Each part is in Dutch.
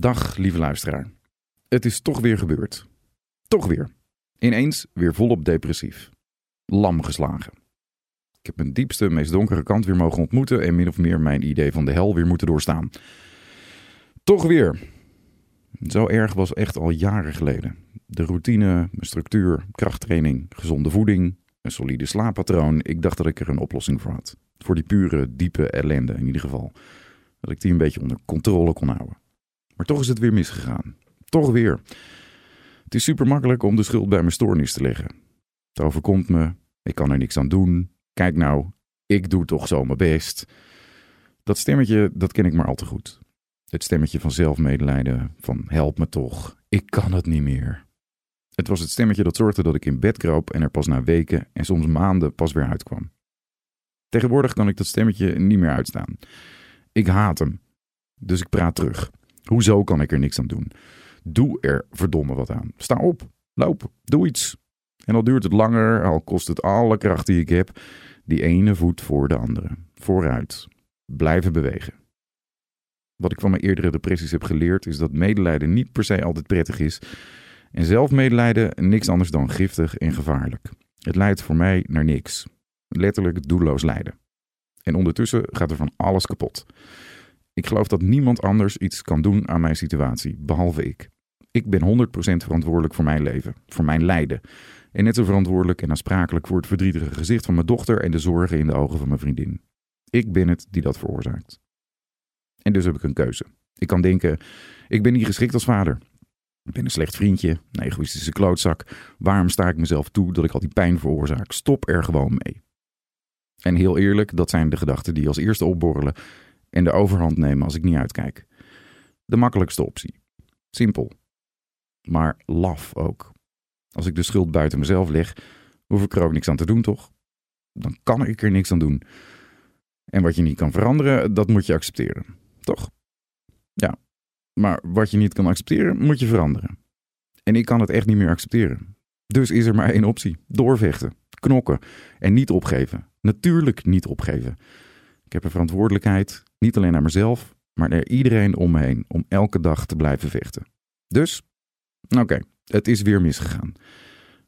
Dag, lieve luisteraar. Het is toch weer gebeurd. Toch weer. Ineens weer volop depressief. Lam geslagen. Ik heb mijn diepste, meest donkere kant weer mogen ontmoeten en min of meer mijn idee van de hel weer moeten doorstaan. Toch weer. Zo erg was echt al jaren geleden. De routine, mijn structuur, krachttraining, gezonde voeding, een solide slaappatroon. Ik dacht dat ik er een oplossing voor had. Voor die pure, diepe ellende in ieder geval. Dat ik die een beetje onder controle kon houden. Maar toch is het weer misgegaan. Toch weer. Het is super makkelijk om de schuld bij mijn stoornis te leggen. Het overkomt me, ik kan er niks aan doen. Kijk nou, ik doe toch zo mijn best. Dat stemmetje, dat ken ik maar al te goed. Het stemmetje van zelfmedelijden, van help me toch, ik kan het niet meer. Het was het stemmetje dat zorgde dat ik in bed kroop en er pas na weken en soms maanden pas weer uitkwam. Tegenwoordig kan ik dat stemmetje niet meer uitstaan. Ik haat hem. Dus ik praat terug. Hoezo kan ik er niks aan doen? Doe er verdomme wat aan. Sta op, loop, doe iets. En al duurt het langer, al kost het alle kracht die ik heb, die ene voet voor de andere. Vooruit. Blijven bewegen. Wat ik van mijn eerdere depressies heb geleerd is dat medelijden niet per se altijd prettig is. En zelfmedelijden niks anders dan giftig en gevaarlijk. Het leidt voor mij naar niks. Letterlijk doelloos lijden. En ondertussen gaat er van alles kapot. Ik geloof dat niemand anders iets kan doen aan mijn situatie, behalve ik. Ik ben 100% verantwoordelijk voor mijn leven, voor mijn lijden. En net zo verantwoordelijk en aansprakelijk voor het verdrietige gezicht van mijn dochter en de zorgen in de ogen van mijn vriendin. Ik ben het die dat veroorzaakt. En dus heb ik een keuze. Ik kan denken, ik ben niet geschikt als vader. Ik ben een slecht vriendje, een egoïstische klootzak. Waarom sta ik mezelf toe dat ik al die pijn veroorzaak? Stop er gewoon mee. En heel eerlijk, dat zijn de gedachten die als eerste opborrelen en de overhand nemen als ik niet uitkijk. De makkelijkste optie. Simpel. Maar laf ook. Als ik de schuld buiten mezelf leg, hoef ik er ook niks aan te doen, toch? Dan kan ik er niks aan doen. En wat je niet kan veranderen, dat moet je accepteren. Toch? Ja. Maar wat je niet kan accepteren, moet je veranderen. En ik kan het echt niet meer accepteren. Dus is er maar één optie: doorvechten, knokken en niet opgeven. Natuurlijk niet opgeven. Ik heb een verantwoordelijkheid, niet alleen naar mezelf, maar naar iedereen om me heen, om elke dag te blijven vechten. Dus, oké, het is weer misgegaan.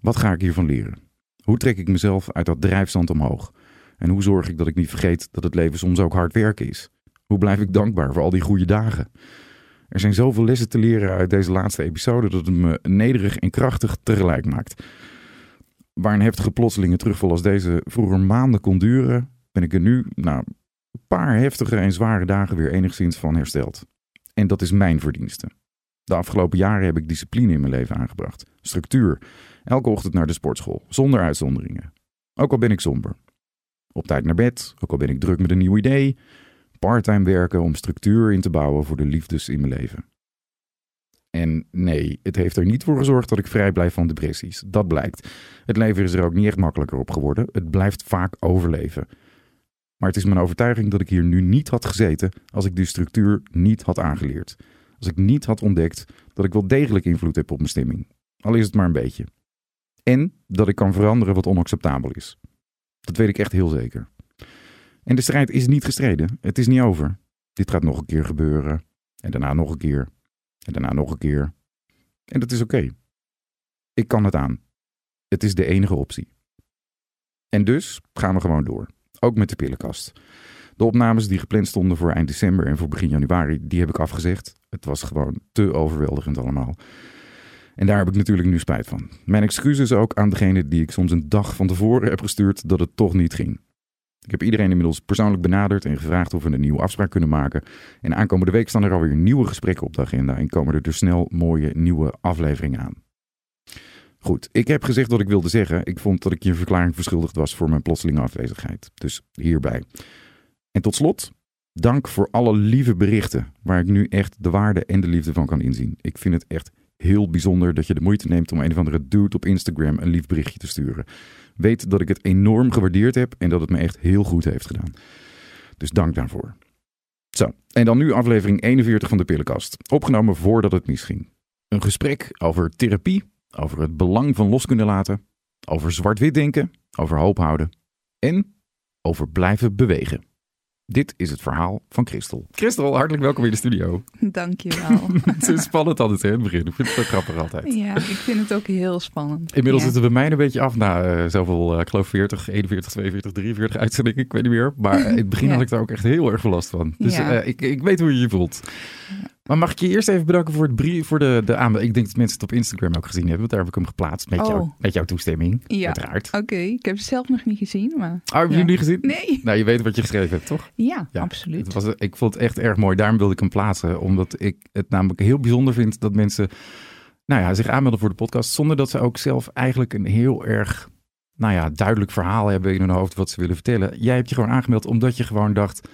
Wat ga ik hiervan leren? Hoe trek ik mezelf uit dat drijfzand omhoog? En hoe zorg ik dat ik niet vergeet dat het leven soms ook hard werken is? Hoe blijf ik dankbaar voor al die goede dagen? Er zijn zoveel lessen te leren uit deze laatste episode dat het me nederig en krachtig tegelijk maakt. Waar een heftige plotselinge terugval als deze vroeger maanden kon duren, ben ik er nu, nou, een paar heftige en zware dagen weer enigszins van hersteld. En dat is mijn verdienste. De afgelopen jaren heb ik discipline in mijn leven aangebracht. Structuur. Elke ochtend naar de sportschool, zonder uitzonderingen. Ook al ben ik somber. Op tijd naar bed, ook al ben ik druk met een nieuw idee. Parttime werken om structuur in te bouwen voor de liefdes in mijn leven. En nee, het heeft er niet voor gezorgd dat ik vrij blijf van depressies. Dat blijkt. Het leven is er ook niet echt makkelijker op geworden. Het blijft vaak overleven. Maar het is mijn overtuiging dat ik hier nu niet had gezeten als ik die structuur niet had aangeleerd. Als ik niet had ontdekt dat ik wel degelijk invloed heb op mijn stemming. Al is het maar een beetje. En dat ik kan veranderen wat onacceptabel is. Dat weet ik echt heel zeker. En de strijd is niet gestreden. Het is niet over. Dit gaat nog een keer gebeuren. En daarna nog een keer. En daarna nog een keer. En dat is oké. Ik kan het aan. Het is de enige optie. En dus gaan we gewoon door. Ook met de pillenkast. De opnames die gepland stonden voor eind december en voor begin januari, die heb ik afgezegd. Het was gewoon te overweldigend allemaal. En daar heb ik natuurlijk nu spijt van. Mijn excuses ook aan degene die ik soms een dag van tevoren heb gestuurd dat het toch niet ging. Ik heb iedereen inmiddels persoonlijk benaderd en gevraagd of we een nieuwe afspraak kunnen maken. En aankomende week staan er alweer nieuwe gesprekken op de agenda en komen er dus snel mooie nieuwe afleveringen aan. Goed, ik heb gezegd wat ik wilde zeggen. Ik vond dat ik je een verklaring verschuldigd was voor mijn plotselinge afwezigheid. Dus hierbij. En tot slot, dank voor alle lieve berichten waar ik nu echt de waarde en de liefde van kan inzien. Ik vind het echt heel bijzonder dat je de moeite neemt om een of andere dude op Instagram een lief berichtje te sturen. Weet dat ik het enorm gewaardeerd heb en dat het me echt heel goed heeft gedaan. Dus dank daarvoor. Zo, en dan nu aflevering 41 van de Pillenkast. Opgenomen voordat het misging. Een gesprek over therapie, over het belang van los kunnen laten, over zwart-wit denken, over hoop houden en over blijven bewegen. Dit is het verhaal van Christel. Christel, hartelijk welkom in de studio. Dankjewel. het is spannend altijd hè, in het begin. Ik vind het wel grappig altijd. Ja, ik vind het ook heel spannend. Inmiddels ja. zitten we mij een beetje af na uh, zoveel, uh, ik geloof 40, 41, 42, 43 uitzendingen. Ik weet niet meer. Maar in het begin ja. had ik daar ook echt heel erg veel last van. Dus ja. uh, ik, ik weet hoe je je voelt. Maar mag ik je eerst even bedanken voor, het brief, voor de, de aanbod? Ik denk dat mensen het op Instagram ook gezien hebben. Want daar heb ik hem geplaatst met, oh. jou, met jouw toestemming. Ja. Uiteraard. Oké, okay. ik heb het zelf nog niet gezien. Maar... Oh, heb je hem niet gezien? Nee. Nou, je weet wat je geschreven hebt, toch? Ja, ja. absoluut. Het was, ik vond het echt erg mooi. Daarom wilde ik hem plaatsen. Omdat ik het namelijk heel bijzonder vind dat mensen nou ja, zich aanmelden voor de podcast. Zonder dat ze ook zelf eigenlijk een heel erg nou ja, duidelijk verhaal hebben in hun hoofd wat ze willen vertellen. Jij hebt je gewoon aangemeld omdat je gewoon dacht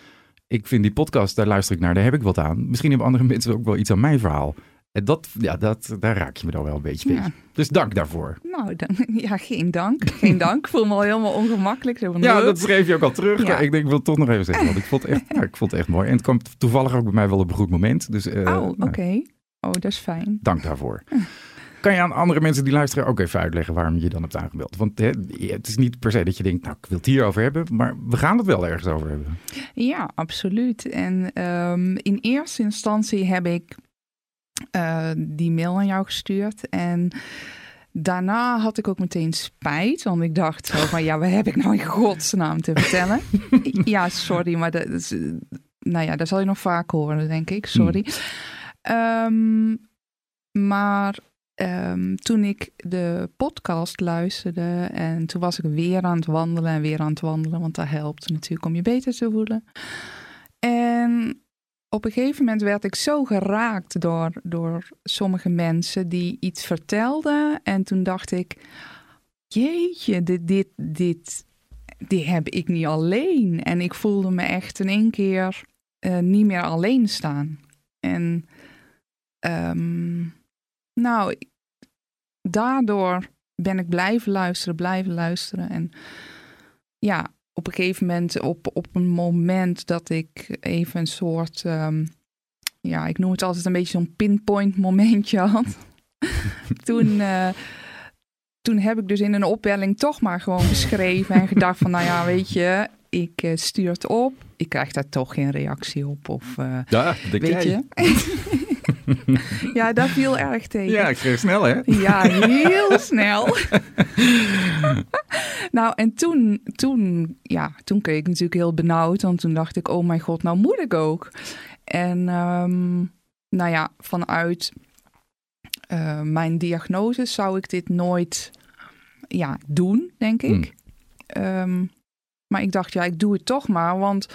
ik vind die podcast, daar luister ik naar, daar heb ik wat aan. Misschien hebben andere mensen ook wel iets aan mijn verhaal. En dat, ja, dat, daar raak je me dan wel een beetje mee. Ja. Dus dank daarvoor. Nou, dan, ja, geen dank. Geen dank. Ik voel me al helemaal ongemakkelijk. Zo van, ja, dat schreef je ook al terug. Ja. Maar ik denk, ik wil het toch nog even zeggen. Want ik vond, het echt, ik vond het echt mooi. En het kwam toevallig ook bij mij wel op een goed moment. Dus, uh, oh, oké. Okay. Oh, dat is fijn. Dank daarvoor. Kan je aan andere mensen die luisteren ook even uitleggen waarom je dan hebt aangemeld? Want hè, het is niet per se dat je denkt, nou, ik wil het hierover hebben, maar we gaan het wel ergens over hebben. Ja, absoluut. En um, in eerste instantie heb ik uh, die mail aan jou gestuurd en daarna had ik ook meteen spijt, want ik dacht zo van, ja, wat heb ik nou in godsnaam te vertellen? ja, sorry, maar dat is, nou ja, dat zal je nog vaak horen, denk ik. Sorry. Hmm. Um, maar Um, toen ik de podcast luisterde en toen was ik weer aan het wandelen en weer aan het wandelen, want dat helpt natuurlijk om je beter te voelen. En op een gegeven moment werd ik zo geraakt door, door sommige mensen die iets vertelden. En toen dacht ik, jeetje, dit, dit, dit, dit heb ik niet alleen. En ik voelde me echt in één keer uh, niet meer alleen staan. En um, nou, daardoor ben ik blijven luisteren, blijven luisteren. En ja, op een gegeven moment, op, op een moment dat ik even een soort, um, ja, ik noem het altijd een beetje zo'n pinpoint momentje had. toen, uh, toen heb ik dus in een opwelling toch maar gewoon geschreven en gedacht van, nou ja, weet je, ik uh, stuur het op. Ik krijg daar toch geen reactie op. Of, uh, ja, weet je. ja, dat viel erg tegen. Ja, ik schreef snel, hè? Ja, heel snel. nou, en toen, toen, ja, toen kreeg ik natuurlijk heel benauwd. Want toen dacht ik, oh mijn god, nou moet ik ook. En um, nou ja, vanuit uh, mijn diagnose zou ik dit nooit ja, doen, denk ik. Hmm. Um, maar ik dacht, ja, ik doe het toch maar, want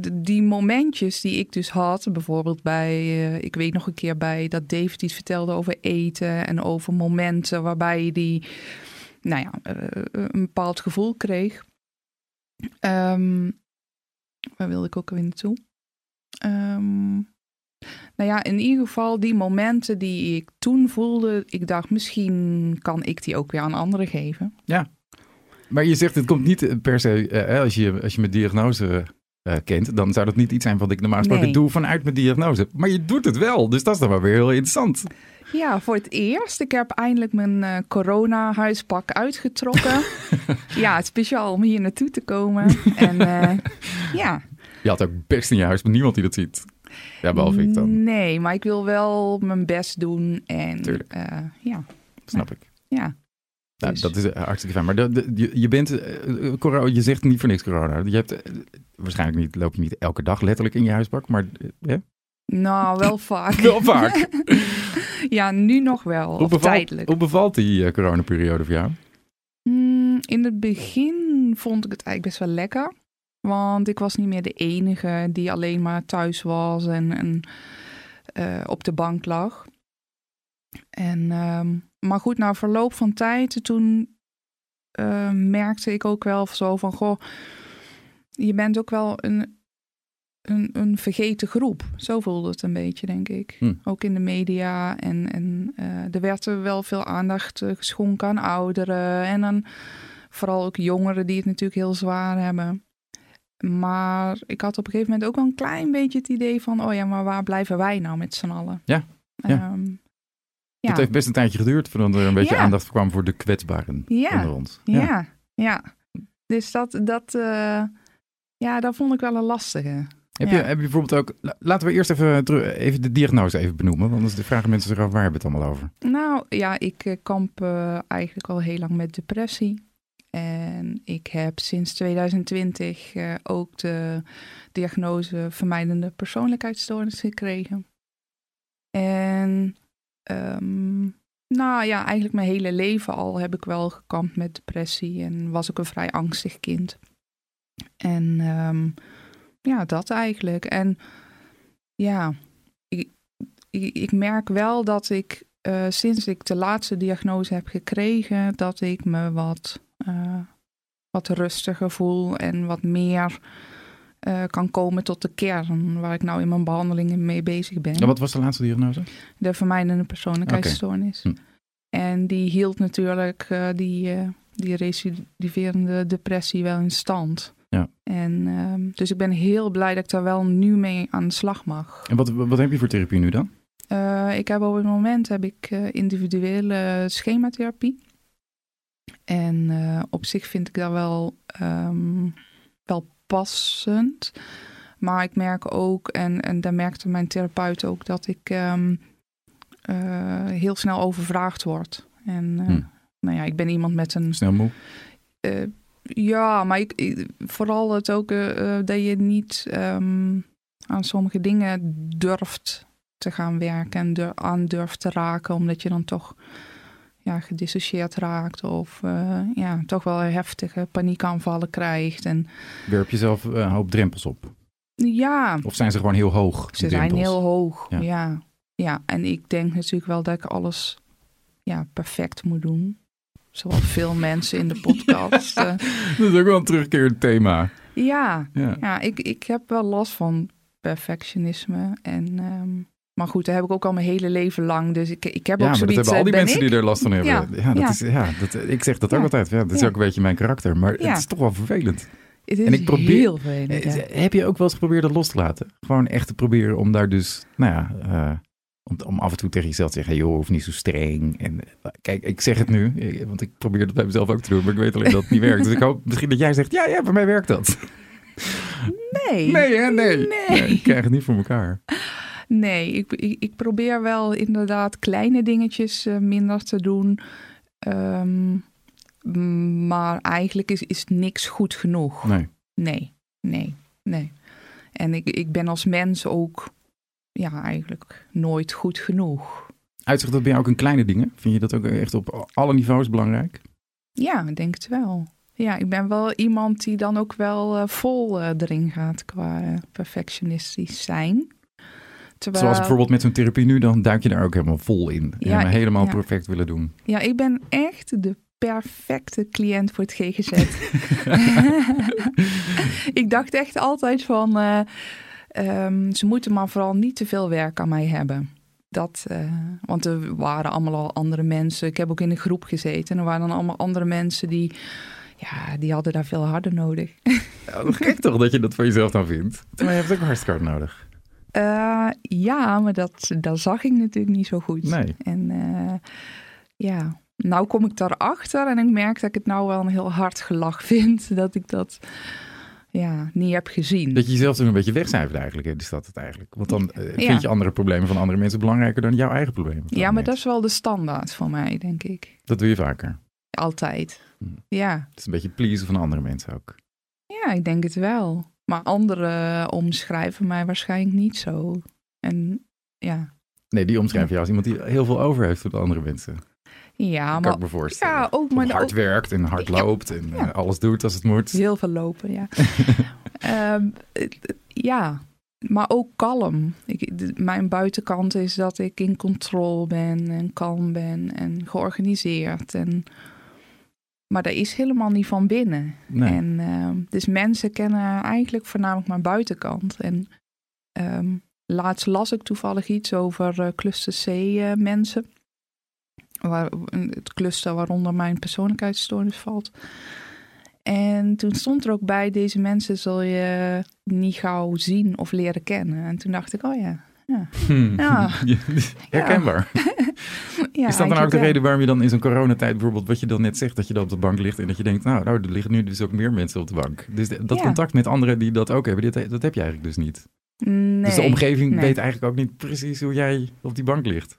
die momentjes die ik dus had, bijvoorbeeld bij, uh, ik weet nog een keer bij dat David iets vertelde over eten en over momenten waarbij die, nou ja, uh, een bepaald gevoel kreeg. Um, waar wilde ik ook weer naartoe? Um, nou ja, in ieder geval die momenten die ik toen voelde, ik dacht misschien kan ik die ook weer aan anderen geven. Ja, maar je zegt het komt niet per se, als, je, als je mijn diagnose uh, kent, dan zou dat niet iets zijn wat ik normaal gesproken nee. doe vanuit mijn diagnose. Maar je doet het wel, dus dat is dan wel weer heel interessant. Ja, voor het eerst. Ik heb eindelijk mijn uh, corona-huispak uitgetrokken. ja, speciaal om hier naartoe te komen. en uh, ja. Je had ook best in je huis met niemand die dat ziet. Ja, behalve ik dan. Nee, maar ik wil wel mijn best doen. En Tuurlijk. ja. Snap ik. Ja. Nou, dat is hartstikke fijn. Maar de, de, je, je, bent, uh, corona, je zegt niet voor niks corona. Je hebt, uh, waarschijnlijk niet, loop je niet elke dag letterlijk in je huisbak, maar... Uh, nou, wel vaak. wel vaak? ja, nu nog wel. Hoe bevalt, tijdelijk. Hoe bevalt die coronaperiode voor jou? Mm, in het begin vond ik het eigenlijk best wel lekker. Want ik was niet meer de enige die alleen maar thuis was en, en op de bank lag. En... Um, maar goed, na verloop van tijd, toen uh, merkte ik ook wel zo van, goh, je bent ook wel een, een, een vergeten groep. Zo voelde het een beetje, denk ik. Hm. Ook in de media. En, en uh, er werd er wel veel aandacht geschonken aan ouderen. En aan vooral ook jongeren die het natuurlijk heel zwaar hebben. Maar ik had op een gegeven moment ook wel een klein beetje het idee van... oh ja, maar waar blijven wij nou met z'n allen? Ja, ja. Um, ja. Het heeft best een tijdje geduurd voordat er een beetje Ja. aandacht kwam voor de kwetsbaren Ja. onder ons. Ja, ja. Dus dat, dat, uh, Ja, dat vond ik wel een lastige. Heb, je, heb je bijvoorbeeld ook... la- Laten we eerst even, even de diagnose even benoemen. Want anders vragen mensen zich af, waar hebben we het allemaal over? Nou ja, ik eh, kamp eh, eigenlijk al heel lang met depressie. En ik heb sinds 2020 eh, ook de diagnose vermijdende persoonlijkheidsstoornis gekregen. En ehm, nou ja, eigenlijk mijn hele leven al heb ik wel gekampt met depressie en was ik een vrij angstig kind. En ehm, ja, dat eigenlijk. En ja, ik, ik, merk wel dat ik eh, sinds ik de laatste diagnose heb gekregen, dat ik me wat, eh, wat rustiger voel en wat meer eh, kan komen tot de kern waar ik nou in mijn behandelingen mee bezig ben. Ja, wat was de laatste diagnose? De vermijdende persoonlijkheidsstoornis. Hm. En die hield natuurlijk eh, die, eh, die recidiverende depressie wel in stand. Ja. En, ehm, dus ik ben heel blij dat ik daar wel nu mee aan de slag mag. En wat, wat heb je voor therapie nu dan? Ik heb op het moment heb ik individuele schematherapie. En op zich vind ik dat wel, ehm, wel passend. Maar ik merk ook, en, en daar merkte mijn therapeut ook, dat ik ehm, eh, heel snel overvraagd word. En eh, Hm. nou ja, ik ben iemand met een Snel moe? eh, ja, maar ik, ik- vooral het ook dat je niet ehm, aan sommige dingen durft te gaan werken en aan durft te raken, omdat je dan toch ja, gedissocieerd raakt of eh, ja, toch wel heftige paniekaanvallen krijgt. En Werp je zelf eh, een hoop drempels op? ja, Of zijn ze gewoon heel hoog? ze zijn heel hoog. Ja. Ja. Ja. en ik denk natuurlijk wel dat ik alles ja, perfect moet doen. Zoals veel mensen in de podcast. eh. Dat is ook wel een terugkerend thema. ja, Ja. Ja, ik, ik heb wel last van perfectionisme. En, ehm, maar goed, dat heb ik ook al mijn hele leven lang. Dus ik, ik heb Ja, ook maar dat zoiets... hebben al die eh, mensen ik? die er last van hebben. Ja, Ja, dat ja. Is, ja dat, ik zeg dat ook Ja. altijd. Ja, dat is Ja. ook een beetje mijn karakter. Maar Ja. het is toch wel vervelend. Het is En ik probeer- heel vervelend, ja. Eh, Heb je ook wel eens geprobeerd dat los te laten? Gewoon echt te proberen om daar dus, nou ja, eh, om, om af en toe tegen jezelf te zeggen, joh, hoeft niet zo streng. En eh, kijk, ik zeg het nu, eh, want ik probeer het bij mezelf ook te doen, maar ik weet alleen dat het niet werkt. Dus ik hoop misschien dat jij zegt, ja, ja, bij mij werkt dat. Nee. Nee, hè, nee. Nee. ik krijg het niet voor elkaar. Nee, ik, ik, ik probeer wel inderdaad kleine dingetjes eh, minder te doen. Ehm, maar eigenlijk is, is niks goed genoeg. Nee. Nee, nee, nee. En ik, ik ben als mens ook ja, eigenlijk nooit goed genoeg. Uitzicht dat bij jou ook in kleine dingen? Vind je dat ook echt op alle niveaus belangrijk? Ja, ik denk het wel. Ja, ik ben wel iemand die dan ook wel eh, vol eh, erin gaat qua perfectionistisch zijn. Terwijl, Zoals bijvoorbeeld met zo'n therapie nu, dan duik je daar ook helemaal vol in. En ik- helemaal ja. perfect willen doen. Ja, ik ben echt de perfecte cliënt voor het GGZ. ik dacht echt altijd van, eh, ehm, ze moeten maar vooral niet te veel werk aan mij hebben. Dat, eh, want er waren allemaal al andere mensen. Ik heb ook in een groep gezeten. En er waren dan allemaal andere mensen die, ja, die hadden daar veel harder nodig. Ja, dat gek toch dat je dat van jezelf dan vindt? Maar je hebt ook hartstikke hard nodig. Eh, ja, maar dat, dat zag ik natuurlijk niet zo goed. Nee. En eh, ja, nou kom ik daarachter en ik merk dat ik het nou wel een heel hard gelach vind. Dat ik dat ja, niet heb gezien. Dat je jezelf een beetje wegcijfert eigenlijk, hè, is dat het eigenlijk. Want dan eh, Ja. vind je andere problemen van andere mensen belangrijker dan jouw eigen problemen. Ja, maar dat is wel de standaard voor mij, denk ik. Dat doe je vaker. Altijd. Hm. Ja. Het is een beetje pleasen van andere mensen ook. ja, ik denk het wel. Maar anderen omschrijven mij waarschijnlijk niet zo. En ja, Nee, die omschrijf je als iemand die heel veel over heeft voor de andere mensen. ja kan maar ik me voorstellen. ja, ook, maar hard ook werkt en hard Ja. loopt en Ja. eh, alles doet als het moet. heel veel lopen, ja. Ehm, ja, maar ook kalm. Ik, de- mijn buitenkant is dat ik in controle ben en kalm ben en georganiseerd. En, maar dat is helemaal niet van binnen. Nee. En, ehm, dus mensen kennen eigenlijk voornamelijk mijn buitenkant. En ehm, laatst las ik toevallig iets over eh, cluster C eh, mensen. Waar, het cluster waaronder mijn persoonlijkheidsstoornis valt. En toen stond er ook bij, deze mensen zul je niet gauw zien of leren kennen. En toen dacht ik, oh ja, ja. Hmm. Ja. Herkenbaar. Ja, is dat dan ook de wel. reden waarom je dan in zo'n coronatijd bijvoorbeeld, wat je dan net zegt, dat je dan op de bank ligt en dat je denkt, nou, nou er liggen nu dus ook meer mensen op de bank. Dus dat Ja. contact met anderen die dat ook hebben, dit, dat heb je eigenlijk dus niet. Nee, dus de omgeving nee. weet eigenlijk ook niet precies hoe jij op die bank ligt.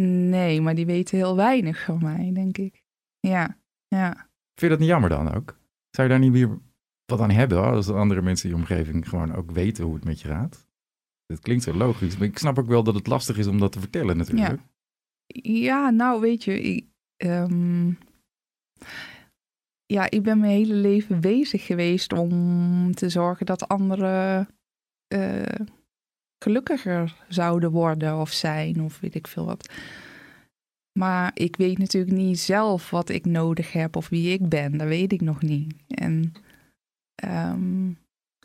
Nee, maar die weten heel weinig van mij, denk ik. Ja, ja. Vind je dat niet jammer dan ook? Zou je daar niet weer wat aan hebben als andere mensen in je omgeving gewoon ook weten hoe het met je gaat? Het klinkt zo logisch, maar ik snap ook wel dat het lastig is om dat te vertellen natuurlijk. Ja, nou weet je, ik, ehm, ja, ik ben mijn hele leven bezig geweest om te zorgen dat anderen eh, gelukkiger zouden worden of zijn of weet ik veel wat. Maar ik weet natuurlijk niet zelf wat ik nodig heb of wie ik ben. Dat weet ik nog niet. En ehm,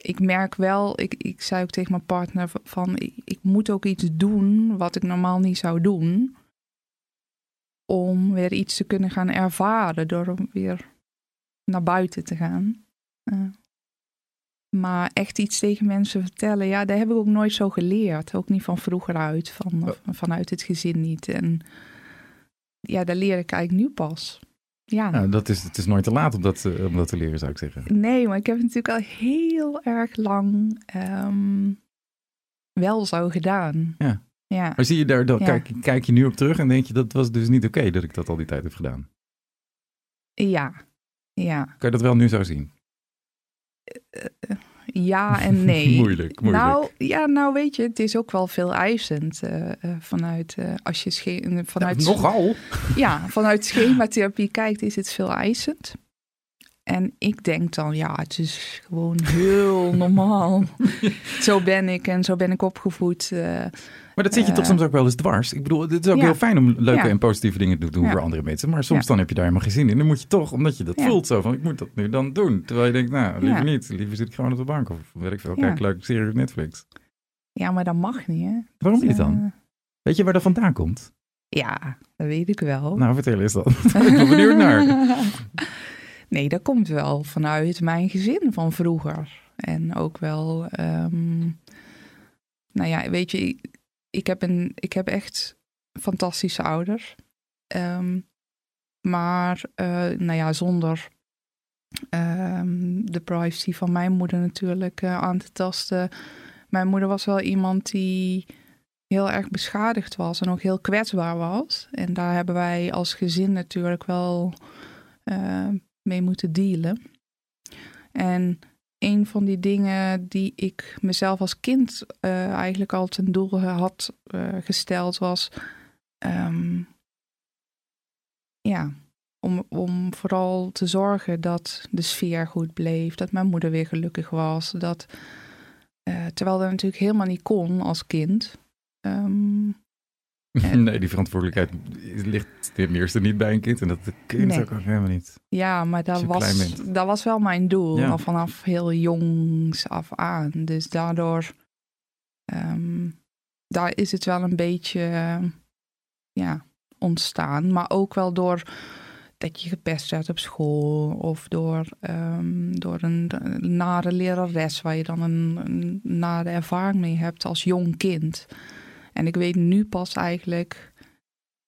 ik merk wel, ik, ik zei ook tegen mijn partner van, ik, ik moet ook iets doen wat ik normaal niet zou doen om weer iets te kunnen gaan ervaren door weer naar buiten te gaan. Eh, maar echt iets tegen mensen vertellen, ja, dat heb ik ook nooit zo geleerd. Ook niet van vroeger uit, van, Oh. vanuit het gezin niet. En ja, dat leer ik eigenlijk nu pas. Ja. Nou, dat is, het is nooit te laat om dat, eh, om dat te leren, zou ik zeggen. Nee, maar ik heb het natuurlijk al heel erg lang ehm, wel zo gedaan. Ja. Ja. Maar zie je daar, dan Ja. kijk, kijk je nu op terug en denk je, dat was dus niet oké dat ik dat al die tijd heb gedaan. Ja. Ja. Kan je dat wel nu zo zien? Ja en nee. Moeilijk, moeilijk. Nou, ja, nou weet je, het is ook wel veel eisend eh, eh, vanuit, eh, als je sche- vanuit, Ja, nogal. ja, vanuit schematherapie kijkt, is het veel eisend. En ik denk dan, ja, het is gewoon heel normaal. zo ben ik en zo ben ik opgevoed. Eh. Maar dat zit je toch Eh. soms ook wel eens dwars. Ik bedoel, het is ook heel fijn om leuke en positieve dingen te doen voor andere mensen. Maar soms dan heb je daar helemaal geen zin in. Dan moet je toch, omdat je dat voelt zo van, ik moet dat nu dan doen. Terwijl je denkt, nou, liever niet. Liever zit ik gewoon op de bank. Of weet ik veel, kijk leuk serie op Netflix. ja, maar dat mag niet, hè? Waarom niet Eh, dan? Weet je waar dat vandaan komt? ja, dat weet ik wel. Nou, vertel eens dan. ik ben benieuwd naar. Nee, dat komt wel vanuit mijn gezin van vroeger. En ook wel, ehm, nou ja, weet je, ik, heb, een, ik heb echt fantastische ouders. Ehm, maar, eh, nou ja, zonder ehm, de privacy van mijn moeder natuurlijk eh, aan te tasten. Mijn moeder was wel iemand die heel erg beschadigd was en ook heel kwetsbaar was. En daar hebben wij als gezin natuurlijk wel eh, mee moeten dealen. En een van die dingen die ik mezelf als kind eh, eigenlijk al ten doel had eh, gesteld was. ehm, ja, om, om vooral te zorgen dat de sfeer goed bleef, dat mijn moeder weer gelukkig was. Dat, eh, terwijl dat natuurlijk helemaal niet kon als kind. Ehm, Nee, die verantwoordelijkheid ligt ten eerste niet bij een kind. En dat kun je Nee. natuurlijk ook helemaal niet. Ja, maar dat was, dat was wel mijn doel, Ja. al vanaf heel jongs af aan. Dus daardoor, ehm, daar is het wel een beetje ja, ontstaan. Maar ook wel door dat je gepest werd op school of door, ehm, door een, een nare lerares waar je dan een, een nare ervaring mee hebt als jong kind. En ik weet nu pas eigenlijk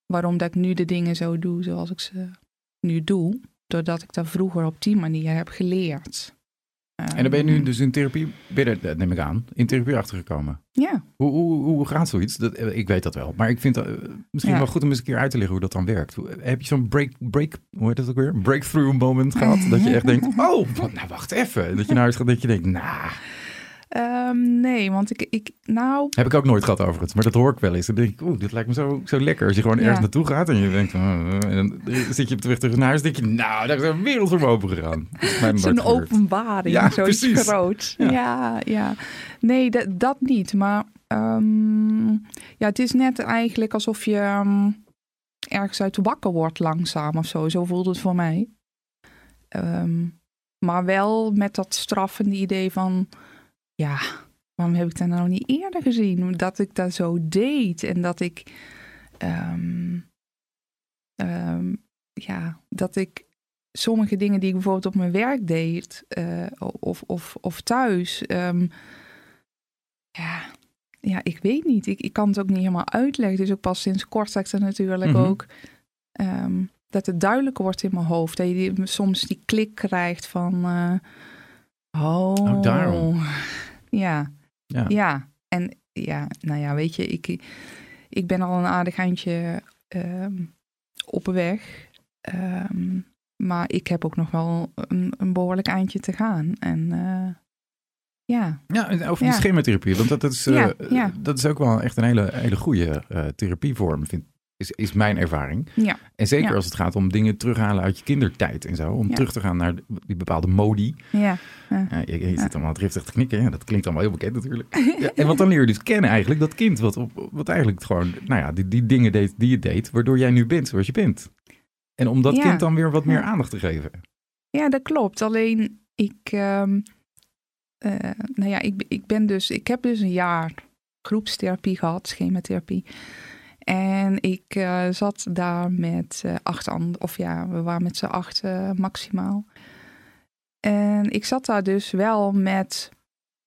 waarom dat ik nu de dingen zo doe zoals ik ze nu doe doordat ik dat vroeger op die manier heb geleerd. En dan ben je nu Ehm, dus in therapie, ben je neem ik aan, in therapie achtergekomen. Ja, Hoe, hoe, hoe gaat zoiets? Dat, eh, ik weet dat wel, maar ik vind het eh, misschien Ja. wel goed om eens een keer uit te leggen hoe dat dan werkt. Hoe- Heb je zo'n break, break, hoe heet dat ook weer? Breakthrough moment gehad? Dat je echt denkt, oh, wat, nou wacht even. Dat je naar huis gaat dat je denkt, nou, Ehm, nee, want ik, ik, nou, heb ik ook nooit gehad overigens. Maar dat hoor ik wel eens. Dan denk ik, oeh, dit lijkt me zo, zo lekker. Als je gewoon Ja. ergens naartoe gaat en je denkt, uh, en dan zit je op de weg terug naar huis, denk je, nou, daar is een wereld voor open gegaan. Dat is gebeurd. openbaring, Ja, zoiets precies. groots. Ja. Ja, ja. Nee, dat, dat niet. Maar ehm, ja, het is net eigenlijk alsof je ehm, ergens uit de wakker wordt langzaam of zo. Zo voelt het voor mij. Maar wel met dat straffende idee van, ja, waarom heb ik dat nou niet eerder gezien? Dat ik dat zo deed en dat ik, ehm, ehm, ja, dat ik sommige dingen die ik bijvoorbeeld op mijn werk deed eh, of, of, of thuis, ehm, ja, ja, ik weet niet. Ik, ik kan het ook niet helemaal uitleggen. Het is ook pas sinds kort dat ik natuurlijk Mhm. ook... dat het duidelijker wordt in mijn hoofd. Dat je die- soms die klik krijgt van... oh, Oh, daarom. Ja, Ja. ja. En ja, nou ja, weet je, ik, ik ben al een aardig eindje ehm, op weg. Ehm, maar ik heb ook nog wel een, een behoorlijk eindje te gaan. En eh, ja, Ja, over die Ja. schematherapie. Want dat is, eh, Ja, ja. dat is ook wel echt een hele, hele goede eh, therapievorm, vind, is, is mijn ervaring. ja, En zeker Ja. als het gaat om dingen terughalen uit je kindertijd en zo. Om Ja. terug te gaan naar die bepaalde modi. ja. Ja, je, je zit allemaal driftig te knikken. Ja, dat klinkt allemaal heel bekend natuurlijk. Ja, en wat dan leer je dus kennen eigenlijk, dat kind wat, op, wat eigenlijk gewoon, nou ja, die, die dingen deed die je deed, waardoor jij nu bent zoals je bent. En om dat kind dan weer wat meer aandacht te geven. Ja, dat klopt. Alleen ik, ehm, eh, nou ja, ik, ik ben dus, ik heb dus een jaar groepstherapie gehad, schematherapie. En ik eh, zat daar met eh, acht anderen, of ja, we waren met z'n acht maximaal. En ik zat daar dus wel met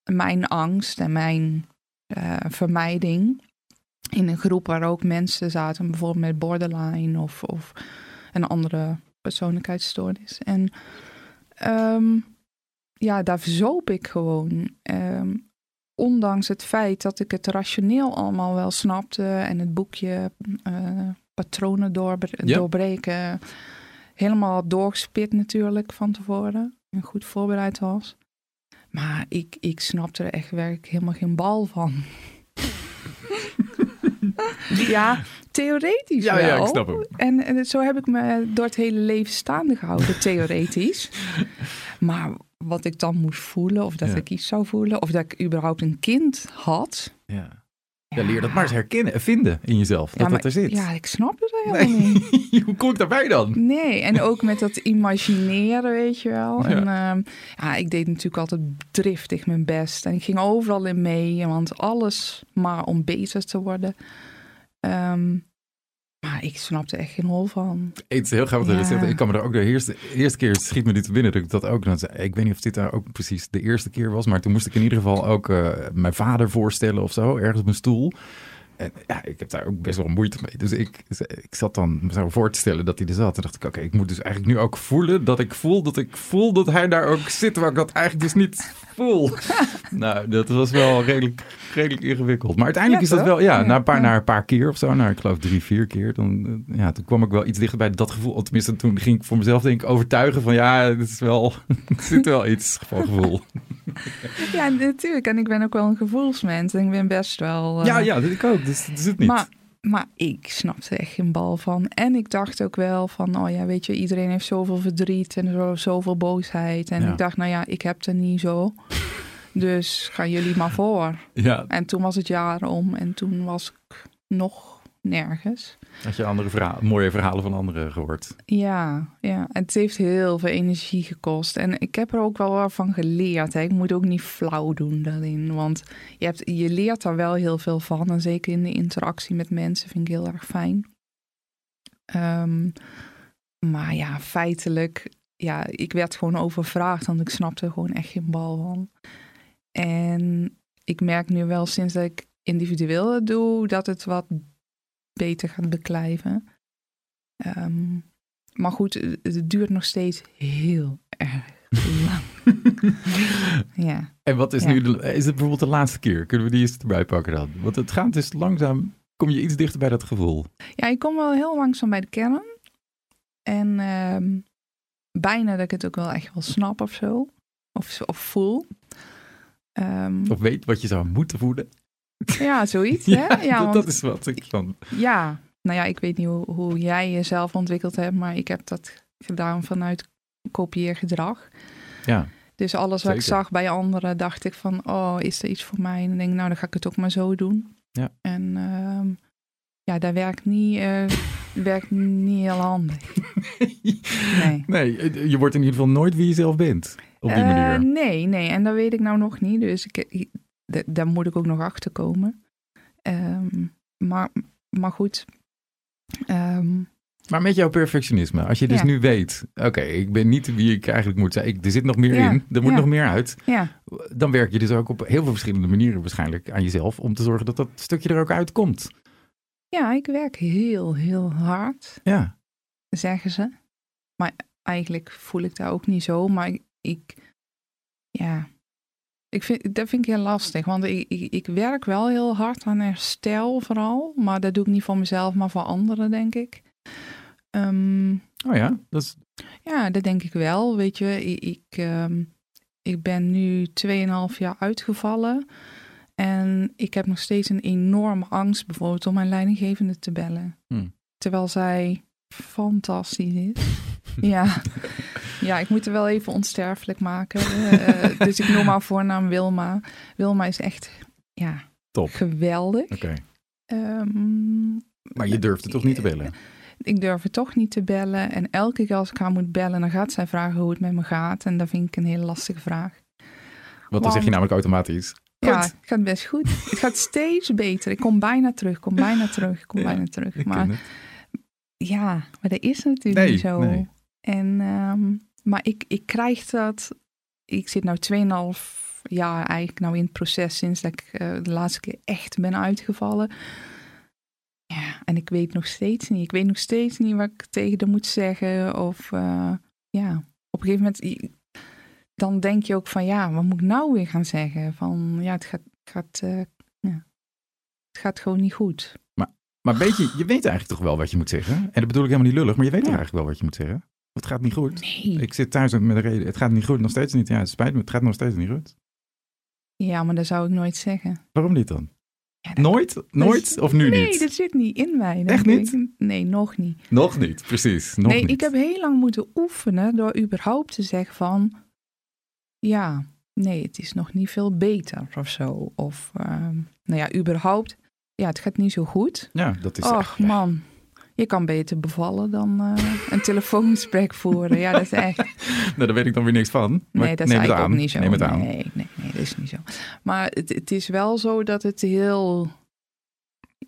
mijn angst en mijn eh, vermijding. In een groep waar ook mensen zaten, bijvoorbeeld met borderline of, of een andere persoonlijkheidsstoornis. En ehm, ja, daar verzoop ik gewoon. Ehm, ondanks het feit dat ik het rationeel allemaal wel snapte en het boekje eh, patronen doorbre- Ja. doorbreken helemaal doorgespit natuurlijk van tevoren en goed voorbereid was. Maar ik, ik snapte er echt werkelijk helemaal geen bal van. ja, theoretisch Ja, wel. ja, ik snap hem. En, en zo heb ik me door het hele leven staande gehouden, theoretisch. Maar wat ik dan moest voelen, of dat Ja. ik iets zou voelen, of dat ik überhaupt een kind had. Ja. Ja, leer dat maar eens herkennen en vinden in jezelf, dat maar, dat er zit. Ja, ik snap het helemaal niet. Hoe kom ik daarbij dan? Nee, en ook met dat imagineren, weet je wel. Ja. En ehm, ja, ik deed natuurlijk altijd driftig mijn best. En ik ging overal in mee, want alles maar om beter te worden. Ehm, maar ik snapte echt geen hol van. Het is heel grappig dat je dat Ja. zegt. Ik kan me er ook de eerste, eerste keer schiet me dit te binnen dat ik dat ook. Ik weet niet of dit daar ook precies de eerste keer was, maar toen moest ik in ieder geval ook eh, mijn vader voorstellen of zo, ergens op een stoel. En ja, ik heb daar ook best wel moeite mee. Dus ik, ik zat dan me zo voor te stellen dat hij er zat. En dacht ik, oké, ik moet dus eigenlijk nu ook voelen dat ik voel dat ik voel dat hij daar ook zit, waar ik dat eigenlijk dus niet nou, dat was wel redelijk, redelijk ingewikkeld. Maar uiteindelijk Ja, is dat wel, ja, Ja, na, een paar, ja. na een paar keer of zo, nou, ik geloof drie, vier keer, dan, eh, ja, toen kwam ik wel iets dichter bij dat gevoel. Tenminste, toen ging ik voor mezelf denk ik overtuigen van, ja, het is wel, er zit wel iets van gevoel. Ja, natuurlijk. En ik ben ook wel een gevoelsmens. En ik ben best wel... eh, ja, ja, dat ik ook. Dus dat is het niet. Maar, maar ik snapte echt geen bal van. En ik dacht ook wel van, oh ja, weet je, iedereen heeft zoveel verdriet en zo, zoveel boosheid. En Ja. ik dacht, nou ja, ik heb er niet zo. Dus gaan jullie maar voor. ja, En toen was het jaar om en toen was ik nog nergens. had je andere verhalen, mooie verhalen van anderen gehoord. Ja, ja. Het heeft heel veel energie gekost. En ik heb er ook wel wat van geleerd. Hè. Ik moet ook niet flauw doen daarin. Want je, hebt, je leert daar wel heel veel van. En zeker in de interactie met mensen vind ik heel erg fijn. Ehm, maar ja, feitelijk, ja, ik werd gewoon overvraagd. Want ik snapte gewoon echt geen bal van. En ik merk nu wel sinds dat ik individueel doe, dat het wat beter gaat beklijven. Ehm, maar goed, het- het duurt nog steeds heel erg lang. ja. En wat is Ja. nu, de, is het bijvoorbeeld de laatste keer? Kunnen we die eens erbij pakken dan? Want het gaat dus langzaam, kom je iets dichter bij dat gevoel. ja, ik kom wel heel langzaam bij de kern. En ehm, bijna dat ik het ook wel echt wel snap of zo. Of, of voel. Ehm, Of weet wat je zou moeten voelen. Ja, zoiets. Ja, hè? Ja, want- dat is wat ik van... Ja, nou ja, ik weet niet hoe, hoe jij jezelf ontwikkeld hebt, maar ik heb dat gedaan vanuit kopieergedrag. Ja, Dus alles wat ik zag bij anderen, dacht ik van, oh, is er iets voor mij? En dan denk ik, nou, dan ga ik het ook maar zo doen. Ja. En ehm, ja, dat werkt niet, eh, werkt niet heel handig. Nee. nee, je wordt in ieder geval nooit wie je zelf bent. Op die Eh, manier. nee, nee, en dat weet ik nou nog niet. Dus ik, daar moet ik ook nog achter komen. Ehm, maar, maar goed, Ehm, Maar met jouw perfectionisme, als je dus Ja. nu weet, oké, ik ben niet wie ik eigenlijk moet zijn, ik, er zit nog meer Ja, in, er moet ja. nog meer uit, Ja, dan werk je dus ook op heel veel verschillende manieren waarschijnlijk aan jezelf om te zorgen dat dat stukje er ook uitkomt. ja ik werk heel, heel hard, Ja, zeggen ze. Maar eigenlijk voel ik dat ook niet zo. Maar ik, ik ja, ik vind, dat vind ik heel lastig. Want ik, ik, ik werk wel heel hard aan herstel vooral. Maar dat doe ik niet voor mezelf, maar voor anderen, denk ik. Ehm, oh ja, dat is, Ja, dat denk ik wel. Weet je, ik, ik, ehm, ik ben nu 2,5 jaar uitgevallen. En ik heb nog steeds een enorme angst, bijvoorbeeld om mijn leidinggevende te bellen. Hmm. Terwijl zij fantastisch is. ja. Ja, ik moet er wel even onsterfelijk maken. Eh, dus ik noem haar voornaam Wilma. Wilma is echt ja, Top. geweldig. oké. Ehm, Maar je durft het toch niet te bellen? ik durf het toch niet te bellen. En elke keer als ik haar moet bellen, dan gaat zij vragen hoe het met me gaat. En dat vind ik een hele lastige vraag. Want dan zeg je namelijk automatisch, Ja, het gaat best goed. Het gaat steeds beter. Ik kom bijna terug, kom bijna terug, kom Ja, bijna terug. Maar ja, maar dat is natuurlijk Nee, niet zo. nee. En, ehm, maar ik, ik krijg dat. Ik zit nou 2,5 jaar eigenlijk nou in het proces sinds dat ik eh, de laatste keer echt ben uitgevallen. Ja, en ik weet nog steeds niet. Ik weet nog steeds niet wat ik tegen haar moet zeggen. Of eh, ja, op een gegeven moment. Dan denk je ook van ja, wat moet ik nou weer gaan zeggen? Van ja, het gaat, gaat, eh, ja, het gaat gewoon niet goed. Maar weet je, je weet eigenlijk toch wel wat je moet zeggen. En dat bedoel ik helemaal niet lullig, maar je weet Ja. eigenlijk wel wat je moet zeggen. Het gaat niet goed. Nee. Ik zit thuis met de reden, het gaat niet goed, nog steeds niet. Ja, het spijt me, het gaat nog steeds niet goed. Ja, maar dat zou ik nooit zeggen. Waarom niet dan? Ja, dat- Nooit? Nooit? Of nu nee, niet? dat zit niet in mij. Echt niet? ik. Nee, nog niet. Nog niet, precies. Nog nee, niet. ik heb heel lang moeten oefenen door überhaupt te zeggen van... Ja, nee, het is nog niet veel beter of zo. Of, ehm, nou ja, überhaupt... Ja, het gaat niet zo goed. Ja, dat is Och, echt... ja. man. Je kan beter bevallen dan eh, een telefoongesprek voeren. Ja, dat is echt... Nou, daar weet ik dan weer niks van. Maar Nee, dat neem is het eigenlijk aan. ook niet zo. Neem het aan. Nee, nee, nee, dat is niet zo. Maar het, het is wel zo dat het heel...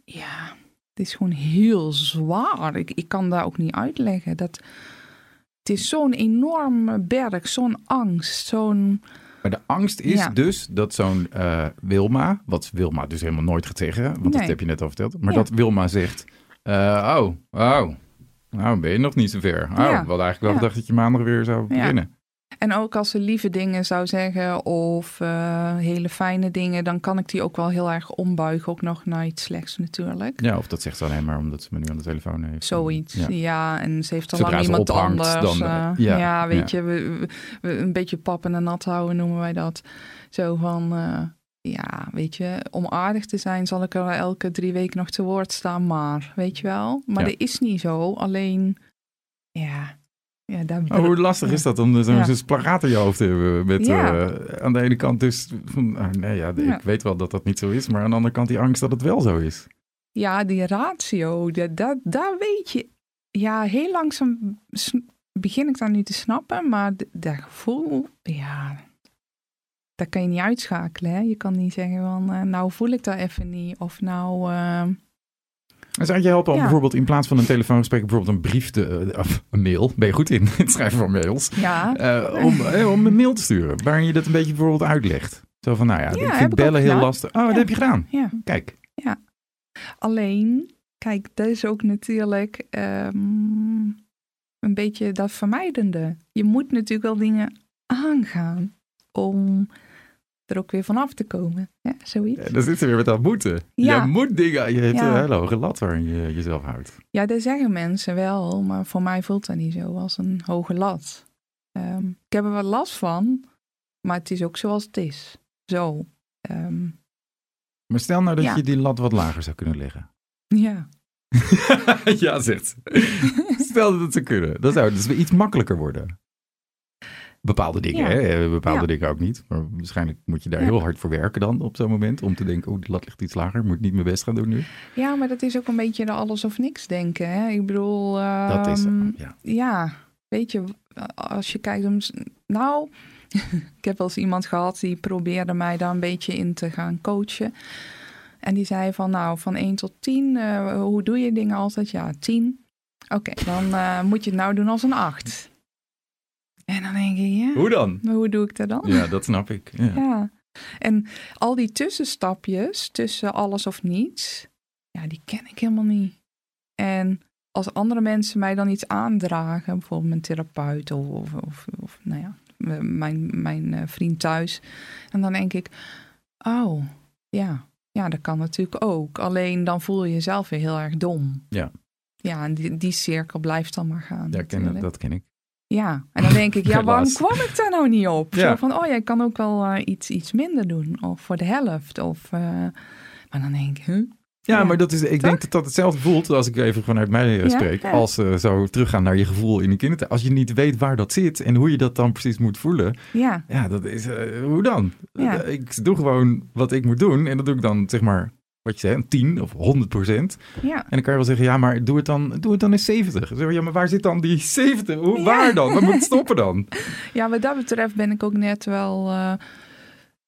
Ja, het is gewoon heel zwaar. Ik, ik kan daar ook niet uitleggen. Dat, het is zo'n enorme berg, zo'n angst, zo'n... Maar de angst is Ja. dus dat zo'n eh, Wilma, wat Wilma dus helemaal nooit gaat zeggen, want dat heb je net al verteld, maar Ja. dat Wilma zegt, eh, oh, oh, nou ben je nog niet zo ver. Oh, Ja. we hadden eigenlijk wel gedacht dat je maandag weer zou beginnen. En ook als ze lieve dingen zou zeggen of eh, hele fijne dingen, dan kan ik die ook wel heel erg ombuigen, ook nog naar iets slechts natuurlijk. Ja, of dat zegt ze alleen maar omdat ze me nu aan de telefoon heeft. Zoiets, Ja. ja. En ze heeft al Zodra lang iemand ophangt, anders. dan, eh, ja, ja, weet ja. je, we, een beetje pap en nat houden noemen wij dat. Zo van, ja, weet je, om aardig te zijn zal ik er elke drie weken nog te woord staan, maar, weet je wel. Maar Ja. dat is niet zo, alleen, ja, ja daar... Oh, hoe lastig is dat om zo'n Ja. zo'n splagaat in je hoofd te hebben? Met Ja. eh, aan de ene kant dus, van, ah, nee ja, ik weet wel dat dat niet zo is, maar aan de andere kant die angst dat het wel zo is. Ja, die ratio, dat, dat, daar weet je. Ja, heel langzaam begin ik dat nu te snappen, maar dat gevoel, ja, dat kan je niet uitschakelen. Hè? Je kan niet zeggen van, eh, nou voel ik dat even niet, of nou, En zou je helpen om Ja. bijvoorbeeld in plaats van een telefoongesprek bijvoorbeeld een brief te, eh, of een mail, ben je goed in het schrijven van mails, ja, om, eh, om een mail te sturen waarin je dat een beetje bijvoorbeeld uitlegt. Zo van, nou ja, ik vind bellen heel lastig. Oh, dat Ja. heb je gedaan. ja. Kijk. Alleen, kijk, dat is ook natuurlijk ehm, een beetje dat vermijdende. Je moet natuurlijk wel dingen aangaan om er ook weer vanaf te komen. Ja, zoiets. Ja, dan zit ze weer met dat moeten. Ja. Je moet dingen, je hebt Ja. een hele hoge lat waarin je jezelf houdt. Ja, dat zeggen mensen wel, maar voor mij voelt dat niet zo als een hoge lat. Ehm, ik heb er wel last van, maar het is ook zoals het is. Zo. Ehm, Maar stel nou dat Ja. je die lat wat lager zou kunnen leggen. ja. ja, zegt ze. Stel dat het zou kunnen. Dan zou het dus iets makkelijker worden. Bepaalde dingen, Ja. hè? Eh, Bepaalde Ja. dingen ook niet. Maar waarschijnlijk moet je daar Ja. heel hard voor werken dan op zo'n moment. Om te denken, oh, die lat ligt iets lager. Moet ik niet mijn best gaan doen nu. ja, maar dat is ook een beetje de alles of niks denken. Hè? Ik bedoel, Dat is ehm. Ja. ja, weet je, als je kijkt, om, nou, ik heb wel eens iemand gehad die probeerde mij daar een beetje in te gaan coachen. En die zei van, nou, van 1 tot 10, eh, hoe doe je dingen altijd? Ja, 10. Oké, dan eh, moet je het nou doen als een 8. En dan denk je, ja, Hoe dan? maar hoe doe ik dat dan? Ja, dat snap ik. Ja. Ja. En al die tussenstapjes tussen alles of niets, ja, die ken ik helemaal niet. En als andere mensen mij dan iets aandragen, bijvoorbeeld mijn therapeut of, of, of, of, nou ja, mijn, mijn eh, vriend thuis, en dan denk ik, oh, ja, ja, dat kan natuurlijk ook. Alleen dan voel je jezelf weer heel erg dom. Ja. Ja, en die, die cirkel blijft dan maar gaan. Ja, ken, dat ken ik. Ja, en dan denk ik, ja, waarom kwam ik daar nou niet op? Ja. Zo van, oh, jij kan ook wel eh, iets, iets minder doen. Of voor de helft. Of, eh, maar dan denk ik, huh? Ja, Ja, maar dat is, ik toch? denk dat dat hetzelfde voelt, als ik even vanuit mij eh, Ja, spreek, als eh, zo teruggaan naar je gevoel in de kindertijd. Als je niet weet waar dat zit en hoe je dat dan precies moet voelen, Ja, ja, dat is, hoe dan? Ik doe gewoon wat ik moet doen en dat doe ik dan, zeg maar, wat je zei, een 10 of 100 procent. ja. En dan kan je wel zeggen, ja, maar doe het dan, doe het dan in 70. Dan zeg je, ja, maar waar zit dan die 70? Hoe, Ja. Waar dan? Waar moet het stoppen dan? ja, wat dat betreft ben ik ook net wel, eh,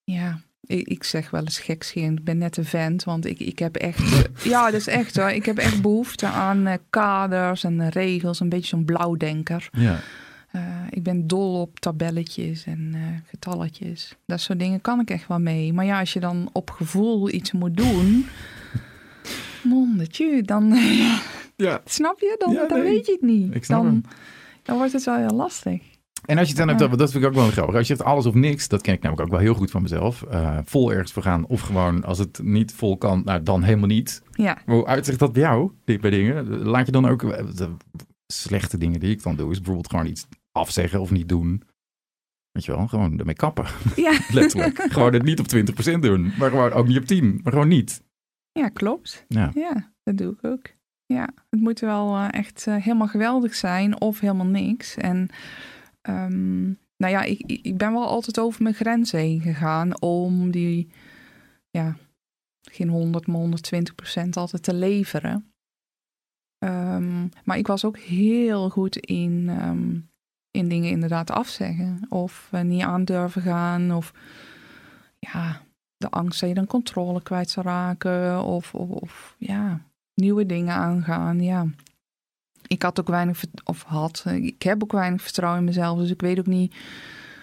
ja, ik, ik zeg wel eens gekscherend, ik ben net een vent. Want ik, ik heb echt, ja, dat is echt hoor. Ik heb echt behoefte aan eh, kaders en regels. Een beetje zo'n blauwdenker. Ja, ik ben dol op tabelletjes en eh, getalletjes. Dat soort dingen kan ik echt wel mee. Maar ja, als je dan op gevoel iets moet doen. Mondetje, dan ja. snap je, dan, Ja, dan nee. weet je het niet. Ik snap dan, hem. dan wordt het wel heel lastig. En als je het dan hebt, Ja. dat vind ik ook wel grappig. Als je zegt alles of niks, dat ken ik namelijk ook wel heel goed van mezelf. Eh, vol ergens voor gaan of gewoon als het niet vol kan, nou dan helemaal niet. Ja, Maar hoe uitzicht dat bij jou, die- bij dingen? Laat je dan ook, de slechte dingen die ik dan doe, is bijvoorbeeld gewoon iets afzeggen of niet doen. Weet je wel, gewoon ermee kappen, ja. letterlijk. gewoon het niet op 20% doen, maar gewoon ook niet op 10, maar gewoon niet. ja klopt. Ja, Ja, dat doe ik ook. Ja, het moet wel eh, echt eh, helemaal geweldig zijn of helemaal niks. En ehm, nou ja, ik, ik ben wel altijd over mijn grenzen heen gegaan om die, ja, geen 100, maar 120 procent altijd te leveren. Ehm, maar ik was ook heel goed in, ehm, in dingen inderdaad afzeggen. Of eh, niet aan durven gaan. Of ja, de angst dat je dan controle kwijt zou raken. Of, of, of ja, nieuwe dingen aangaan. Ja. Ik had ook weinig, of had, eh, ik heb ook weinig vertrouwen in mezelf. Dus ik weet ook niet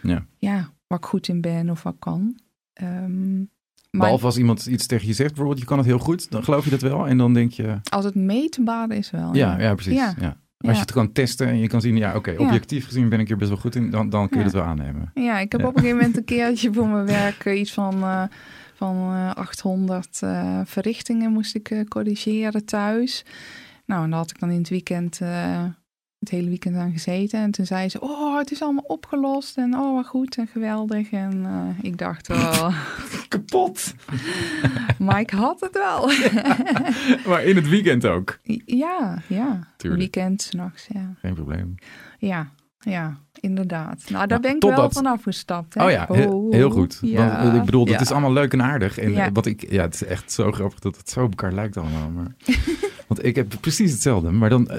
Ja. Ja, waar ik goed in ben of wat ik kan. Ehm, maar behalve als iemand iets tegen je zegt, bijvoorbeeld je kan het heel goed, dan geloof je dat wel. En dan denk je, als het meetbaar is wel. ja, ja, precies. Ja. Ja. Als je het kan testen en je kan zien, ja oké, objectief gezien ben ik hier best wel goed in, dan, dan kun je dat wel aannemen. Ja, ik heb op een gegeven moment een keertje voor mijn werk eh, iets van, eh, van eh, 800 eh, verrichtingen moest ik corrigeren thuis. Nou, en daar had ik dan in het weekend, het hele weekend aan gezeten. En toen zei ze, oh, het is allemaal opgelost en oh, wat goed en geweldig. En eh, ik dacht, oh, Kapot! maar ik had het wel. maar in het weekend ook. ja, ja. Tuurlijk. Weekend, s'nachts, ja. Geen probleem. Ja, ja, inderdaad. Nou, daar Nou, ben ik wel totdat- van afgestapt. Hè? Oh ja, he- heel goed. Ja, Want, eh, ik bedoel, dat ja. is allemaal leuk en aardig. En Ja. eh, wat ik, ja, het is echt zo grappig dat het zo op elkaar lijkt allemaal. Maar, want ik heb precies hetzelfde. Maar dan,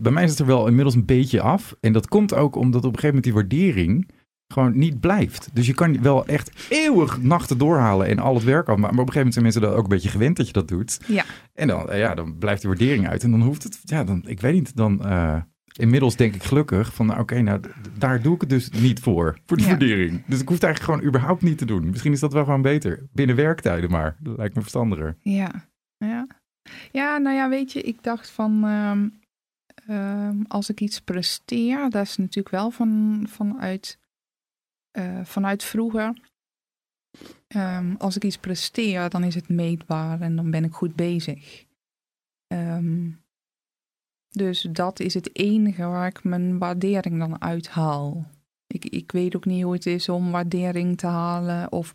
bij mij is het er wel inmiddels een beetje af. En dat komt ook omdat op een gegeven moment die waardering gewoon niet blijft. Dus je kan wel echt eeuwig nachten doorhalen en al het werk af. Maar op een gegeven moment zijn mensen dat ook een beetje gewend dat je dat doet. Ja. En dan, eh, ja, dan blijft die waardering uit. En dan hoeft het, ja, dan, ik weet niet, dan... eh, Inmiddels denk ik gelukkig van, nou, oké, nou, daar doe ik het dus niet voor, voor de Ja. waardering. Dus ik hoef het eigenlijk gewoon überhaupt niet te doen. Misschien is dat wel gewoon beter. Binnen werktijden maar. Dat lijkt me verstandiger. Ja, ja. Ja, nou ja, weet je, ik dacht van ehm, ehm, als ik iets presteer, dat is natuurlijk wel van, vanuit, eh, vanuit vroeger. Ehm, als ik iets presteer, dan is het meetbaar en dan ben ik goed bezig. Ehm, dus dat is het enige waar ik mijn waardering dan uithaal. Ik, ik weet ook niet hoe het is om waardering te halen of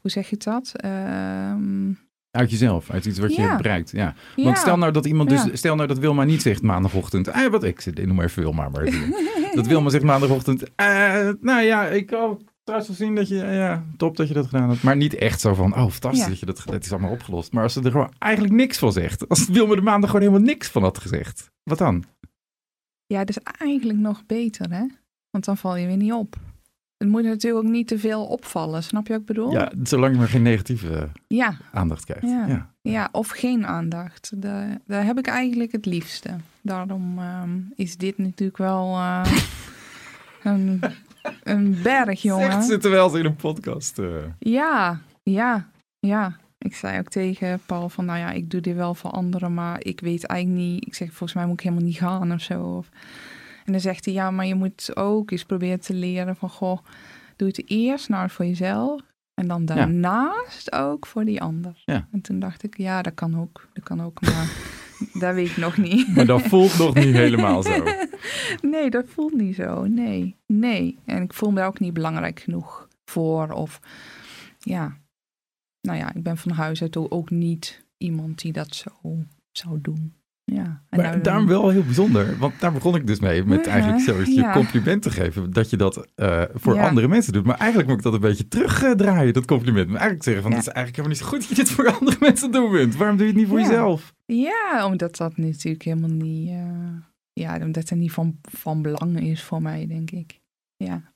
hoe zeg je dat? Ehm, Uit jezelf, uit iets wat je Ja. bereikt. Ja. ja. Want stel nou dat iemand dus, Ja. stel nou dat Wilma niet zegt maandagochtend, eh, wat ik noem maar even Wilma, maar dat Wilma zegt maandagochtend, eh, nou ja, ik had trouwens gezien dat je, ja, top dat je dat gedaan hebt. Maar niet echt zo van, oh, fantastisch dat je dat, het is allemaal opgelost. Maar als ze er gewoon eigenlijk niks van zegt, als Wilma de maandag gewoon helemaal niks van had gezegd, wat dan? Ja, dat is eigenlijk nog beter, hè? Want dan val je weer niet op. het moet natuurlijk ook niet te veel opvallen. Snap je wat ik bedoel? Ja, zolang je maar geen negatieve Ja, aandacht krijgt. Ja. Ja. ja, of geen aandacht. Daar, daar heb ik eigenlijk het liefste. Daarom ehm, is dit natuurlijk wel eh, een, een berg, jongen. Zegt ze terwijl ze in een podcast... eh, Ja, ja, ja. Ik zei ook tegen Paul van, nou ja, ik doe dit wel voor anderen, maar ik weet eigenlijk niet. Ik zeg, volgens mij moet ik helemaal niet gaan of zo. Of, en dan zegt hij, ja, maar je moet ook eens proberen te leren van, goh, doe het eerst nou voor jezelf en dan daarnaast ook voor die ander. Ja. En toen dacht ik, ja, dat kan ook, dat kan ook, maar dat weet ik nog niet. maar dat voelt nog niet helemaal zo. Nee, dat voelt niet zo. Nee, nee. En ik voel me daar ook niet belangrijk genoeg voor. Of ja, nou ja, ik ben van huis uit ook niet iemand die dat zo zou doen. Ja. En Maar nou- daarom wel heel bijzonder. Want daar begon ik dus mee. Met Ja, eigenlijk zo je ja. compliment te geven. Dat je dat eh, voor Ja. andere mensen doet. Maar eigenlijk moet ik dat een beetje terugdraaien, dat compliment. Maar eigenlijk zeggen van, het is eigenlijk helemaal niet zo goed dat je dit voor andere mensen doen bent. Waarom doe je het niet voor jezelf? Ja, omdat dat natuurlijk helemaal niet. eh, ja, omdat het niet van, van belang is voor mij, denk ik. Ja.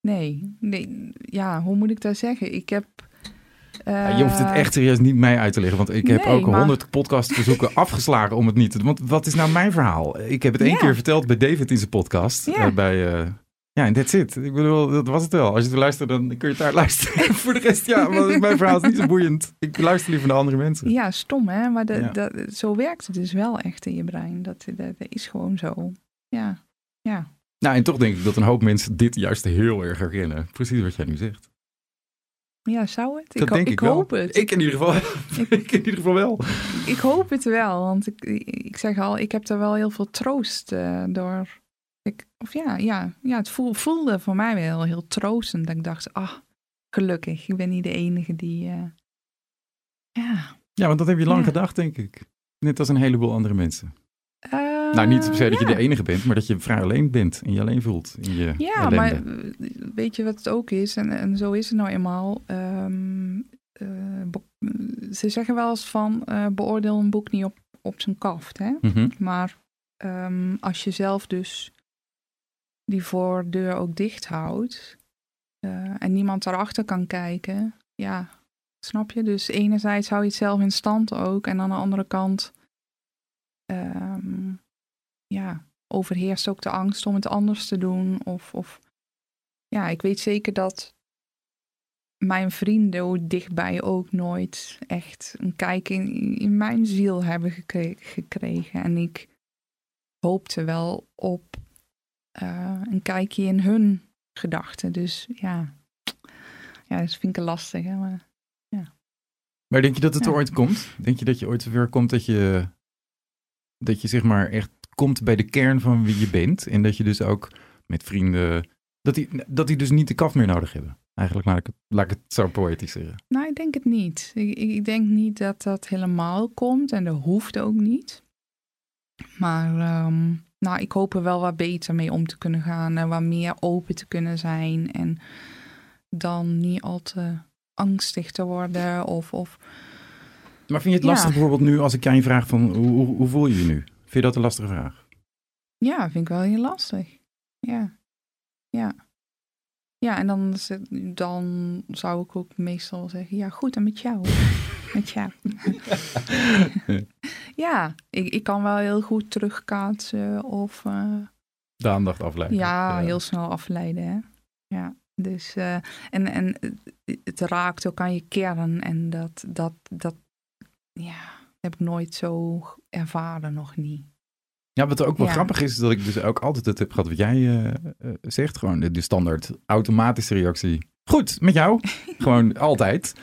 Nee, nee. Ja, hoe moet ik dat zeggen? Ik heb. Je hoeft het eh, echt serieus niet mij uit te leggen. Want ik heb Nee, ook maar- honderd podcastverzoeken afgeslagen om het niet te doen. Want wat is nou mijn verhaal? Ik heb het één Ja. keer verteld bij David in zijn podcast. Ja. eh, bij, eh, ja, en that's it. Ik bedoel, dat was het wel. Als je het luistert, dan kun je het daar luisteren. Voor de rest, ja, want mijn verhaal is niet zo boeiend. Ik luister liever naar andere mensen. Ja, stom hè, maar de, Ja. zo werkt het dus wel echt in je brein. Dat, dat, dat is gewoon zo. Ja, ja. Nou, en toch denk ik dat een hoop mensen dit juist heel erg herkennen. Precies wat jij nu zegt. Ja, zou het? Dat ik ho- denk ik ik wel. hoop het. Ik in ieder geval, ik in ieder geval wel. Ik hoop het wel, want ik, ik zeg al, ik heb er wel heel veel troost eh, door. Ik, of ja, ja, ja het voel, voelde voor mij wel heel troostend. Dat ik dacht, ah, gelukkig, ik ben niet de enige die... eh, ja. Ja, want dat heb je lang Ja. gedacht, denk ik. Net als een heleboel andere mensen. Nou, niet per se dat je de enige bent, maar dat je vrij alleen bent en je alleen voelt in je Ja, ellende. maar eh, weet je wat het ook is? En, en zo is het nou eenmaal. Ehm, eh, ze zeggen wel eens van, eh, beoordeel een boek niet op, op zijn kaft, hè? Mhm. Maar ehm, als je zelf dus die voordeur ook dicht houdt en niemand daarachter kan kijken, ja, snap je? Dus enerzijds hou je het zelf in stand ook en aan de andere kant, ehm, ja, overheerst ook de angst om het anders te doen. Of, of ja, ik weet zeker dat mijn vrienden dichtbij ook nooit echt een kijk in, in mijn ziel hebben gekre- gekregen. En ik hoopte wel op eh, een kijkje in hun gedachten. Dus ja, ja dat vind ik lastig. Hè? Maar, Maar denk je dat het er Ja. ooit komt? Denk je dat je ooit zover komt dat je, dat je zeg maar echt komt bij de kern van wie je bent? En dat je dus ook met vrienden, dat die, dat die dus niet de kaf meer nodig hebben? Eigenlijk laat ik het, laat ik het zo poëtisch zeggen. Nou, ik denk het niet. Ik, ik denk niet dat dat helemaal komt en dat hoeft ook niet. Maar ehm, nou, ik hoop er wel wat beter mee om te kunnen gaan en wat meer open te kunnen zijn. En dan niet al te angstig te worden of, of Maar vind je het Ja. lastig bijvoorbeeld nu als ik aan je vraag van hoe, hoe voel je je nu? Vind je dat een lastige vraag? ja, vind ik wel heel lastig. Ja, ja. Ja, en dan, het- dan zou ik ook meestal zeggen, ja goed, en met jou. met jou. ja, ik, ik kan wel heel goed terugkaatsen of eh, De aandacht afleiden. ja, heel snel afleiden. Hè? Ja, dus eh, en, en het- het raakt ook aan je kern en dat, dat, dat ja, heb ik nooit zo ervaren nog niet. Ja, wat ook wel Ja. grappig is, is dat ik dus ook altijd het heb gehad wat jij eh, eh, zegt. Gewoon de, de standaard automatische reactie. Goed, met jou. Gewoon altijd.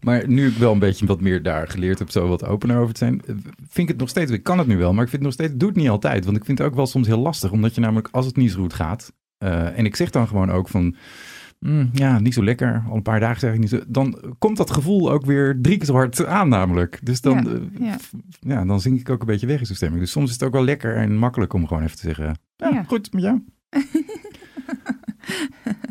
Maar nu ik wel een beetje wat meer daar geleerd heb, zo wat opener over te zijn, eh, vind ik het nog steeds, ik kan het nu wel, maar ik vind het nog steeds, doe het niet altijd. Want ik vind het ook wel soms heel lastig, omdat je namelijk, als het niet zo goed gaat, en ik zeg dan gewoon ook van, "Mm, ja, niet zo lekker, al een paar dagen zeg ik niet zo, dan komt dat gevoel ook weer drie keer zo hard aan namelijk. Dus dan, Ja, eh, ja. f- ja, dan zink ik ook een beetje weg in zo'n stemming. Dus soms is het ook wel lekker en makkelijk om gewoon even te zeggen, ja, Ja. goed, met jou.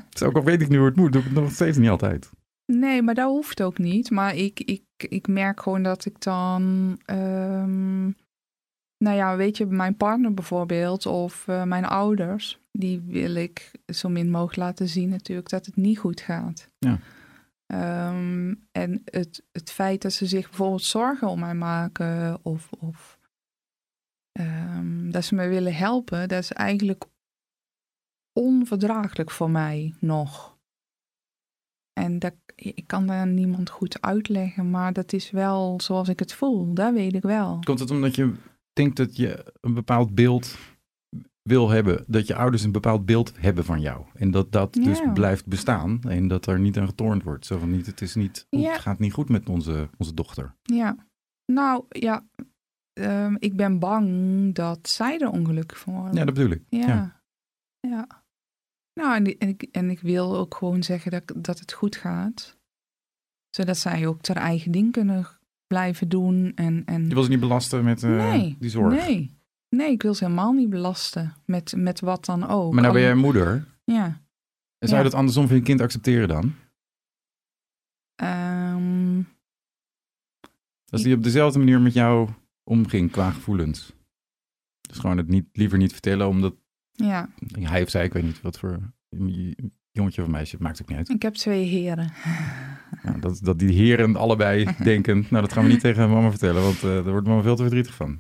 Dus ook al weet ik nu hoe het moet, doe ik het nog steeds niet altijd. Nee, maar dat hoeft ook niet. Maar ik, ik, ik merk gewoon dat ik dan. ehm, nou ja, weet je, mijn partner bijvoorbeeld of eh, mijn ouders. Die wil ik zo min mogelijk laten zien natuurlijk dat het niet goed gaat. Ja. Ehm, en het, het feit dat ze zich bijvoorbeeld zorgen om mij maken of, of ehm, dat ze me willen helpen, dat is eigenlijk onverdraaglijk voor mij nog. En dat, ik kan daar niemand goed uitleggen, maar dat is wel zoals ik het voel. Dat weet ik wel. Komt het omdat je denkt dat je een bepaald beeld wil hebben, dat je ouders een bepaald beeld hebben van jou. En dat dat dus blijft bestaan en dat er niet aan getornd wordt. Zo van niet, het, is niet, Ja. het gaat niet goed met onze, onze dochter. Ja, nou ja, ehm, ik ben bang dat zij er ongelukkig van worden. Ja, dat bedoel ik. Ja. ja. Nou, en, en, ik, en ik wil ook gewoon zeggen dat, dat het goed gaat. Zodat zij ook haar eigen ding kunnen blijven doen. En, en... Je wil ze niet belasten met eh, nee, die zorg. Nee. Nee, ik wil ze helemaal niet belasten. Met, met wat dan ook. Maar nou ben jij moeder. Ja. En zou je Ja. dat andersom voor je kind accepteren dan? Ehm, Als die op dezelfde manier met jou omging qua gevoelens. Dus gewoon het niet, liever niet vertellen, omdat ja, hij of zij, ik weet niet wat voor jongetje of meisje, het maakt ook niet uit. ik heb twee heren. Ja, dat, dat die heren allebei denken, nou dat gaan we niet tegen mama vertellen, want eh, daar wordt mama veel te verdrietig van.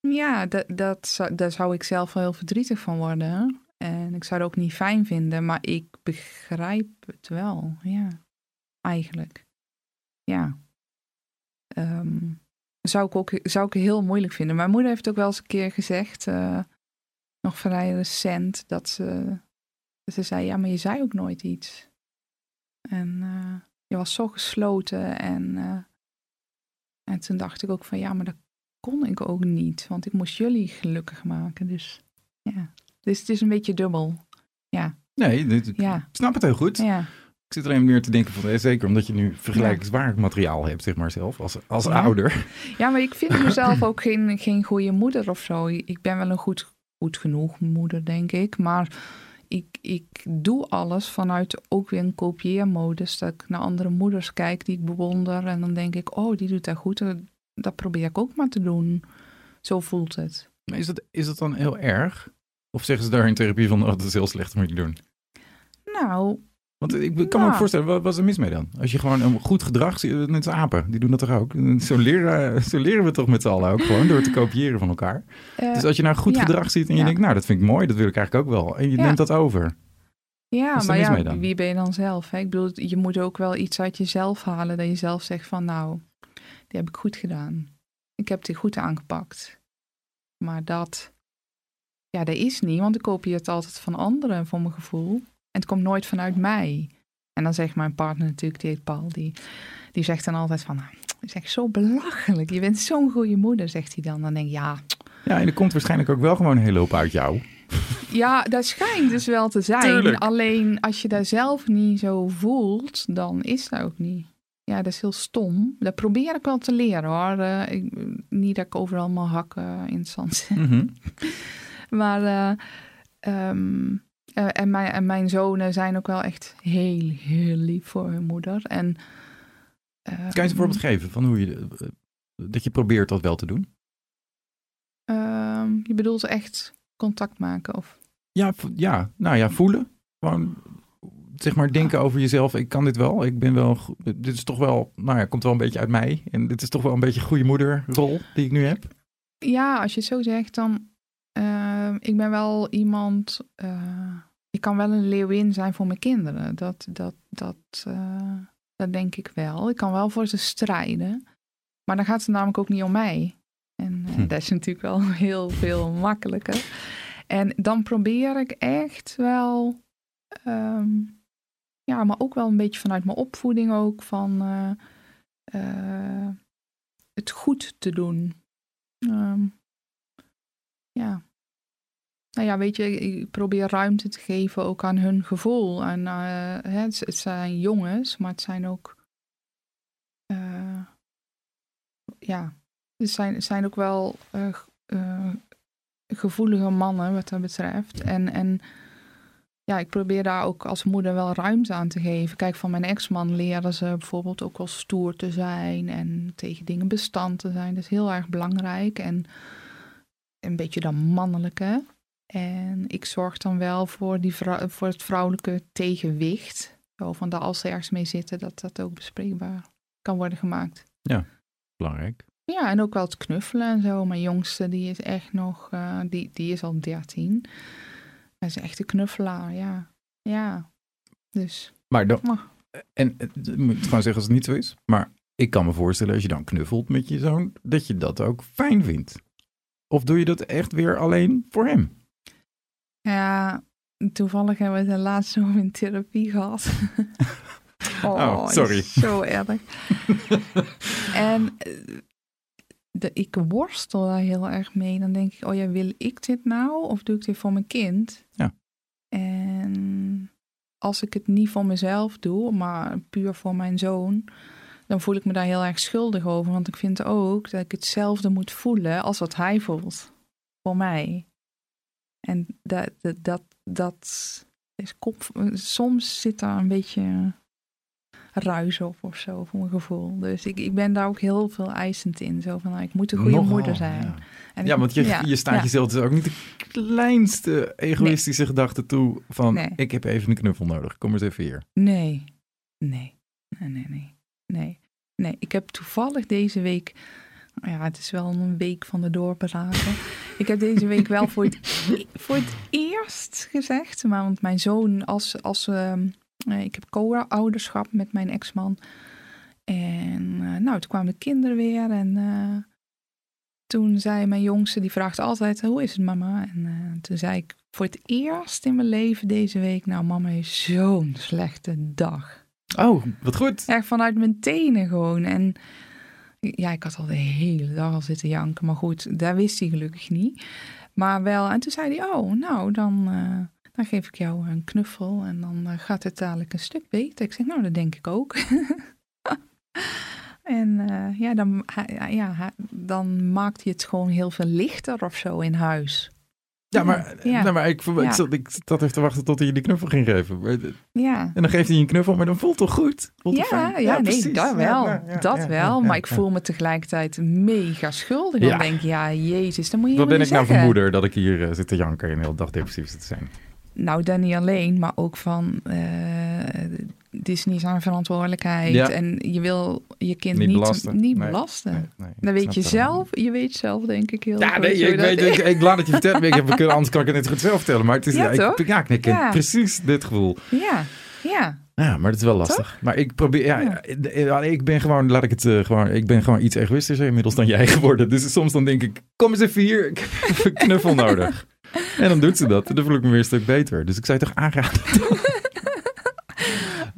Ja, dat, daar zou ik zelf wel heel verdrietig van worden. En ik zou het ook niet fijn vinden, maar ik begrijp het wel. Ja, eigenlijk. Ja. Ehm, zou, ik ook, zou ik heel moeilijk vinden. Mijn moeder heeft ook wel eens een keer gezegd, eh, nog vrij recent, dat ze, ze zei, ja, maar je zei ook nooit iets. En eh, je was zo gesloten en, eh, en toen dacht ik ook van, ja, maar dat kon ik ook niet, want ik moest jullie gelukkig maken. Dus ja, dus het is een beetje dubbel. Nee, dit- Ja, ik snap het heel goed. ja, Ik zit alleen meer te denken van, eh, zeker omdat je nu vergelijkbaar materiaal hebt, zeg maar zelf, als, als Ja. ouder. ja maar ik vind mezelf ook geen, geen goede moeder of zo. Ik ben wel een goed, goed genoeg moeder, denk ik. Maar ik, ik doe alles vanuit ook weer een kopieermodus. Dat ik naar andere moeders kijk die ik bewonder. En dan denk ik, oh, die doet dat goed. Dat- probeer ik ook maar te doen. Zo voelt het. Maar is dat, is dat dan heel erg? Of zeggen ze daar in therapie van, oh, dat is heel slecht, dat moet je doen? Nou, Want ik kan me ook voorstellen, wat is er mis mee dan? Als je gewoon een goed gedrag ziet, net als apen, die doen dat toch ook? Zo leren, zo leren we toch met z'n allen ook gewoon, door te kopiëren van elkaar. eh, Dus als je nou goed ja. gedrag ziet en je Ja. denkt, nou, dat vind ik mooi, dat wil ik eigenlijk ook wel. En je Ja. neemt dat over. Ja, maar ja, wie ben je dan zelf? Hè? Ik bedoel, je moet ook wel iets uit jezelf halen. Dat je zelf zegt van, nou, die heb ik goed gedaan. Ik heb die goed aangepakt. Maar dat, ja, dat is niet. Want ik kopieer het altijd van anderen, voor mijn gevoel. En het komt nooit vanuit mij. En dan zegt mijn partner natuurlijk, die heet Paul, die, die zegt dan altijd van, nou, is echt zo belachelijk. Je bent zo'n goede moeder, zegt hij dan. Dan denk ik, ja, Ja, en er komt waarschijnlijk ook wel gewoon een hele hoop uit jou. Ja, dat schijnt dus wel te zijn. Tuurlijk. Alleen als je daar zelf niet zo voelt, dan is dat ook niet. Ja, dat is heel stom. Dat probeer ik wel te leren hoor. Eh, ik, niet dat ik overal mijn hakken in het zand zet. Mhm. Maar eh, ehm, eh, en, mijn, en mijn zonen zijn ook wel echt heel, heel lief voor hun moeder. En, Kan je eens een voorbeeld geven van hoe je, dat je probeert dat wel te doen? ehm, je bedoelt echt contact maken? Of? Ja, ja, nou ja, voelen. Gewoon, zeg maar, denken over jezelf. Ik kan dit wel. Ik ben wel, dit is toch wel, nou ja, komt wel een beetje uit mij. En dit is toch wel een beetje goede moederrol die ik nu heb. Ja, als je het zo zegt, dan. ehm, ik ben wel iemand. eh, ik kan wel een leeuwin zijn voor mijn kinderen. Dat, dat, dat, eh, dat denk ik wel. Ik kan wel voor ze strijden. Maar dan gaat het namelijk ook niet om mij. En eh, Hm. dat is natuurlijk wel heel veel makkelijker. En dan probeer ik echt wel. ehm, ja, maar ook wel een beetje vanuit mijn opvoeding ook. Van eh, eh, het goed te doen. Ehm, ja. Nou ja, weet je, ik probeer ruimte te geven ook aan hun gevoel. En, eh, het, het zijn jongens, maar het zijn ook. ja, het zijn, het zijn ook wel gevoelige mannen wat dat betreft. En, en ja, ik probeer daar ook als moeder wel ruimte aan te geven. Kijk, van mijn ex-man leren ze bijvoorbeeld ook wel stoer te zijn en tegen dingen bestand te zijn. Dat is heel erg belangrijk. En een beetje dan mannelijke. En ik zorg dan wel voor, die voor het vrouwelijke tegenwicht. Zo van dat als ze ergens mee zitten, dat dat ook bespreekbaar kan worden gemaakt. Belangrijk. Ja, en ook wel het knuffelen en zo. Mijn jongste, die is echt nog, eh, die, die is al 13. Hij is echt een knuffelaar, ja. Ja, dus. Maar dan, Maar- en eh, ik moet gewoon zeggen als het niet zo is. Maar ik kan me voorstellen als je dan knuffelt met je zoon, dat je dat ook fijn vindt. Of doe je dat echt weer alleen voor hem? Ja, toevallig hebben we het laatst over in therapie gehad. Oh, het sorry. Zo erg. en eh, de, ik worstel daar heel erg mee. Dan denk ik, oh ja, wil ik dit nou? Of doe ik dit voor mijn kind? Ja. En als ik het niet voor mezelf doe, maar puur voor mijn zoon, dan voel ik me daar heel erg schuldig over. Want ik vind ook dat ik hetzelfde moet voelen als wat hij voelt voor mij. En dat, dat, dat, dat is kop, soms zit daar een beetje ruis op of zo, voor mijn gevoel. Dus ik, ik ben daar ook heel veel eisend in. Zo van, nou, ik moet een goede Nogal, moeder zijn. Ja, En Ja, ik- want je, ja, je staat ja. jezelf dus ook niet de kleinste egoïstische gedachte toe van Nee. ik heb even een knuffel nodig. Kom eens even hier. Nee, nee, nee, nee, nee, nee. Nee, ik heb toevallig deze week, ja, het is wel een week van de doorbraken. ik heb deze week wel voor het, voor het eerst gezegd, maar want mijn zoon, als, als ehm, eh, ik heb co-ouderschap met mijn ex-man. En eh, nou, toen kwamen de kinderen weer en eh, toen zei mijn jongste, die vraagt altijd, hoe is het mama? En eh, toen zei ik voor het eerst in mijn leven deze week, nou mama heeft zo'n slechte dag. Oh, wat goed. Echt vanuit mijn tenen gewoon. En ja, ik had al de hele dag al zitten janken. Maar goed, daar wist hij gelukkig niet. Maar wel, en toen zei hij, oh, nou, dan, eh, dan geef ik jou een knuffel. En dan eh, gaat het dadelijk een stuk beter. Ik zeg, nou, dat denk ik ook. en eh, ja, dan, ja, dan maakt hij het gewoon heel veel lichter of zo in huis. Ja, maar, Ja. Nou, maar ik, ik, Ja. zat, ik zat even te wachten tot hij je die knuffel ging geven. Maar- Ja. En dan geeft hij je een knuffel, maar dan voelt het toch goed? Voelt Ja, fijn? ja, nee, dat wel. dat wel. maar ik voel me tegelijkertijd mega schuldig. Dan denk ik, ja, jezus, dan moet je Wat ben ik nou voor moeder dat ik hier eh, zit te janken en de hele dag depressief zit te zijn? Nou, dan niet alleen, maar ook van... eh het is niet zijn verantwoordelijkheid. Ja. En je wil je kind Niet niet, belasten. niet Nee. belasten. Nee, nee, Dan ik weet je zelf, je weet zelf denk ik heel Ja, goed nee, ik, weet, ik, ik laat het je vertellen. Ik heb, anders kan ik het net goed zelf vertellen. Maar het is, Ja, ik, ja, ik ken Ja. precies dit gevoel. Ja, ja. Ja, maar dat is wel lastig. Maar ik probeer, ja, Ja. ja, ik ben gewoon, laat ik het eh, gewoon, ik ben gewoon iets egoïstischer inmiddels dan jij geworden. Dus soms dan denk ik, kom eens even hier, ik heb even een knuffel nodig. En dan doet ze dat en dan voel ik me weer een stuk beter. Dus ik zou je toch aanraden.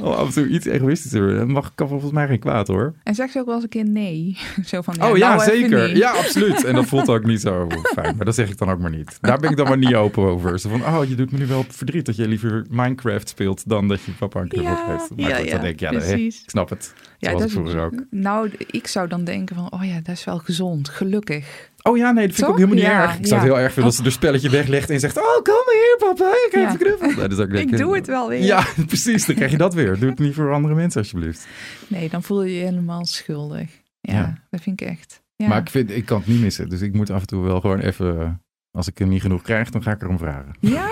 Oh, af en toe iets egoïstischer. Dat mag, kan volgens mij geen kwaad hoor. En zeg ze ook wel eens een keer nee. Zo van, oh ja, nou zeker. Ja, absoluut. En dat voelt ook niet zo fijn. Maar dat zeg ik dan ook maar niet. Daar ben ik dan maar niet open over. Zo van, oh, je doet me nu wel verdriet dat je liever Minecraft speelt dan dat je papa een knuffel Ja, geeft. Maar ja, goed, ja, dan denk ik, ja, dat- ik snap het. Ja, Zoals dat ik vroeger ook. Nou, ik zou dan denken van, oh ja, dat is wel gezond, gelukkig. Oh ja, nee, dat vind ik ook helemaal niet Ja, erg. Ik zou het heel erg vinden als ze er spelletje weglegt en zegt... Oh, kom maar hier, papa. Ik heb Ja. knuffel. Nee, dat is ook Ik doe het wel weer. Ja, precies. Dan krijg je dat weer. Doe het niet voor andere mensen, alsjeblieft. Nee, dan voel je je helemaal schuldig. Ja, dat vind ik echt. Ja. Maar ik, vind, ik kan het niet missen. Dus ik moet af en toe wel gewoon even... Als ik er niet genoeg krijg, dan ga ik erom vragen. Ja?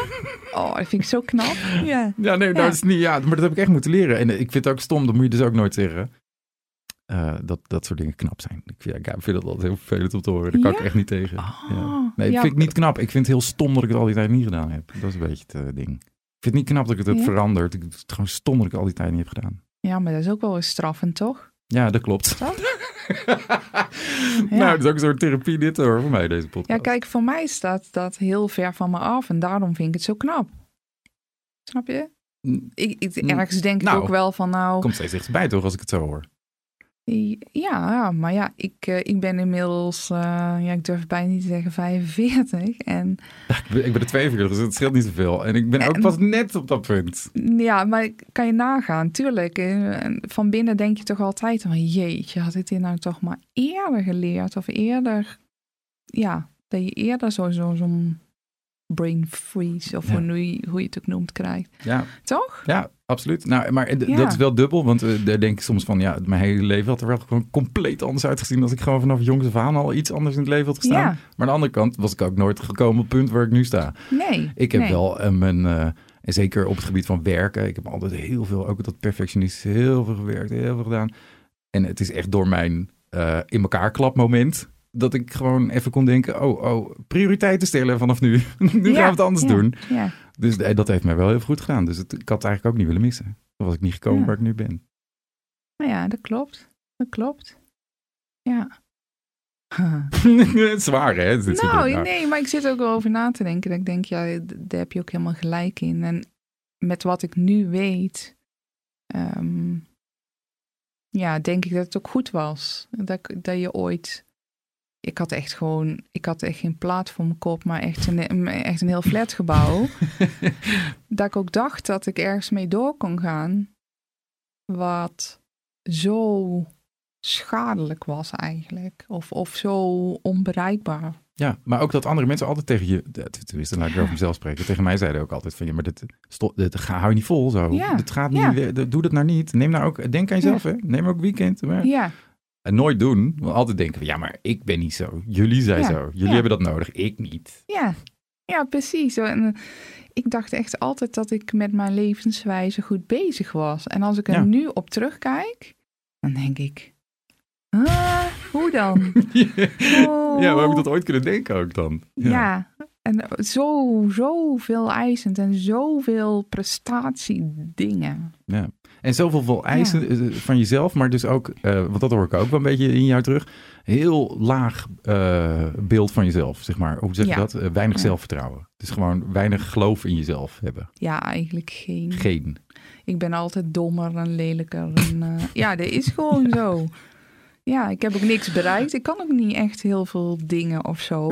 Oh, dat vind ik zo knap. Ja. Ja, nee, dat is niet... Ja, maar dat heb ik echt moeten leren. En ik vind het ook stom. Dat moet je dus ook nooit zeggen. Eh, dat dat soort dingen knap zijn. Ik vind, ja, ik vind het altijd heel vervelend om te horen. Daar kan Ja? ik echt niet tegen. Oh, ja. Nee, ik vind het niet knap. Ik vind het heel stom dat ik het al die tijd niet gedaan heb. Dat is een beetje het eh, ding. Ik vind het niet knap dat ik het heb veranderd. Ik vind het gewoon stom dat ik het al die tijd niet heb gedaan. Ja, maar dat is ook wel eens straffend, toch? Ja, dat klopt. Nou, het is ook een soort therapie dit hoor, voor mij, deze podcast. Ja, kijk, voor mij staat dat heel ver van me af. En daarom vind ik het zo knap. Snap je? Ik, ik, ergens denk nou, ik ook wel van, nou... Komt steeds dichterbij toch, als ik het zo hoor. Ja, maar ja, ik, eh, ik ben inmiddels, eh, ja, ik durf bijna niet te zeggen 45. En Ik ben, ik ben er 42, dus het scheelt niet zoveel. En ik ben ook pas net op dat punt. ja, maar kan je nagaan, tuurlijk. eh, en Van binnen denk je toch altijd van, jeetje, had ik dit nou toch maar eerder geleerd? Of eerder, ja, dat je eerder zo, zo, zo'n brain freeze, of Ja. hoe, nu- hoe je het ook noemt, krijgt. Ja, Toch? ja absoluut. Nou, maar Ja. dat is wel dubbel, want eh, daar denk ik soms van, ja, mijn hele leven had er wel gewoon compleet anders uitgezien als ik gewoon vanaf jongs af aan al iets anders in het leven had gestaan. Ja. Maar aan de andere kant was ik ook nooit gekomen op het punt waar ik nu sta. Nee. Ik heb nee. wel eh, mijn, eh, en zeker op het gebied van werken, ik heb altijd heel veel, ook dat perfectionistisch, heel veel gewerkt, heel veel gedaan. En het is echt door mijn eh, in elkaar klapmoment dat ik gewoon even kon denken, oh, oh, prioriteiten stellen vanaf nu. nu gaan we het anders ja, doen. Ja. Dus eh, dat heeft mij wel heel goed gedaan. Dus het, ik had het eigenlijk ook niet willen missen. Dan was ik niet gekomen waar ik nu ben. Nou ja, dat klopt. Dat klopt. Ja. Het is Zwaar, hè? Nou, super- nee, maar ik zit ook wel over na te denken. Dat ik denk, ja, daar heb je ook helemaal gelijk in. En met wat ik nu weet, ehm, ja, denk ik dat het ook goed was. Dat, dat je ooit. Ik had echt gewoon, ik had echt geen plaat voor mijn kop, maar echt een, echt een heel flatgebouw. dat ik ook dacht dat ik ergens mee door kon gaan. Wat zo schadelijk was eigenlijk. Of, of zo onbereikbaar. Ja, maar ook dat andere mensen altijd tegen je, tenminste laat ik over mezelf spreken, tegen mij zeiden ook altijd van, ja, maar dit, stop, dit ga, hou je niet vol zo. Ja, Dit gaat niet, doe dat nou niet. Neem nou ook, denk aan jezelf, hè. Neem ook weekend. Maar, Ja, En nooit doen, want altijd denken van, ja, maar ik ben niet zo. Jullie zijn Ja, zo. Jullie ja. hebben dat nodig, ik niet. ja, ja, precies. En, eh, ik dacht echt altijd dat ik met mijn levenswijze goed bezig was. En als ik er Ja. nu op terugkijk, dan denk ik, ah, hoe dan? ja, hoe heb ik dat ooit kunnen denken ook dan? Ja, en zo, zoveel eisend en zoveel prestatiedingen. Ja. En zoveel veel eisen eh, van jezelf, maar dus ook, eh, want dat hoor ik ook wel een beetje in jou terug, heel laag eh, beeld van jezelf, zeg maar. Hoe zeg je Ja. dat? Weinig Ja. zelfvertrouwen. Dus gewoon weinig geloof in jezelf hebben. Ja, eigenlijk geen. Geen. Ik ben altijd dommer en lelijker. En, ja, dat is gewoon zo. Ja, ik heb ook niks bereikt. Ik kan ook niet echt heel veel dingen of zo.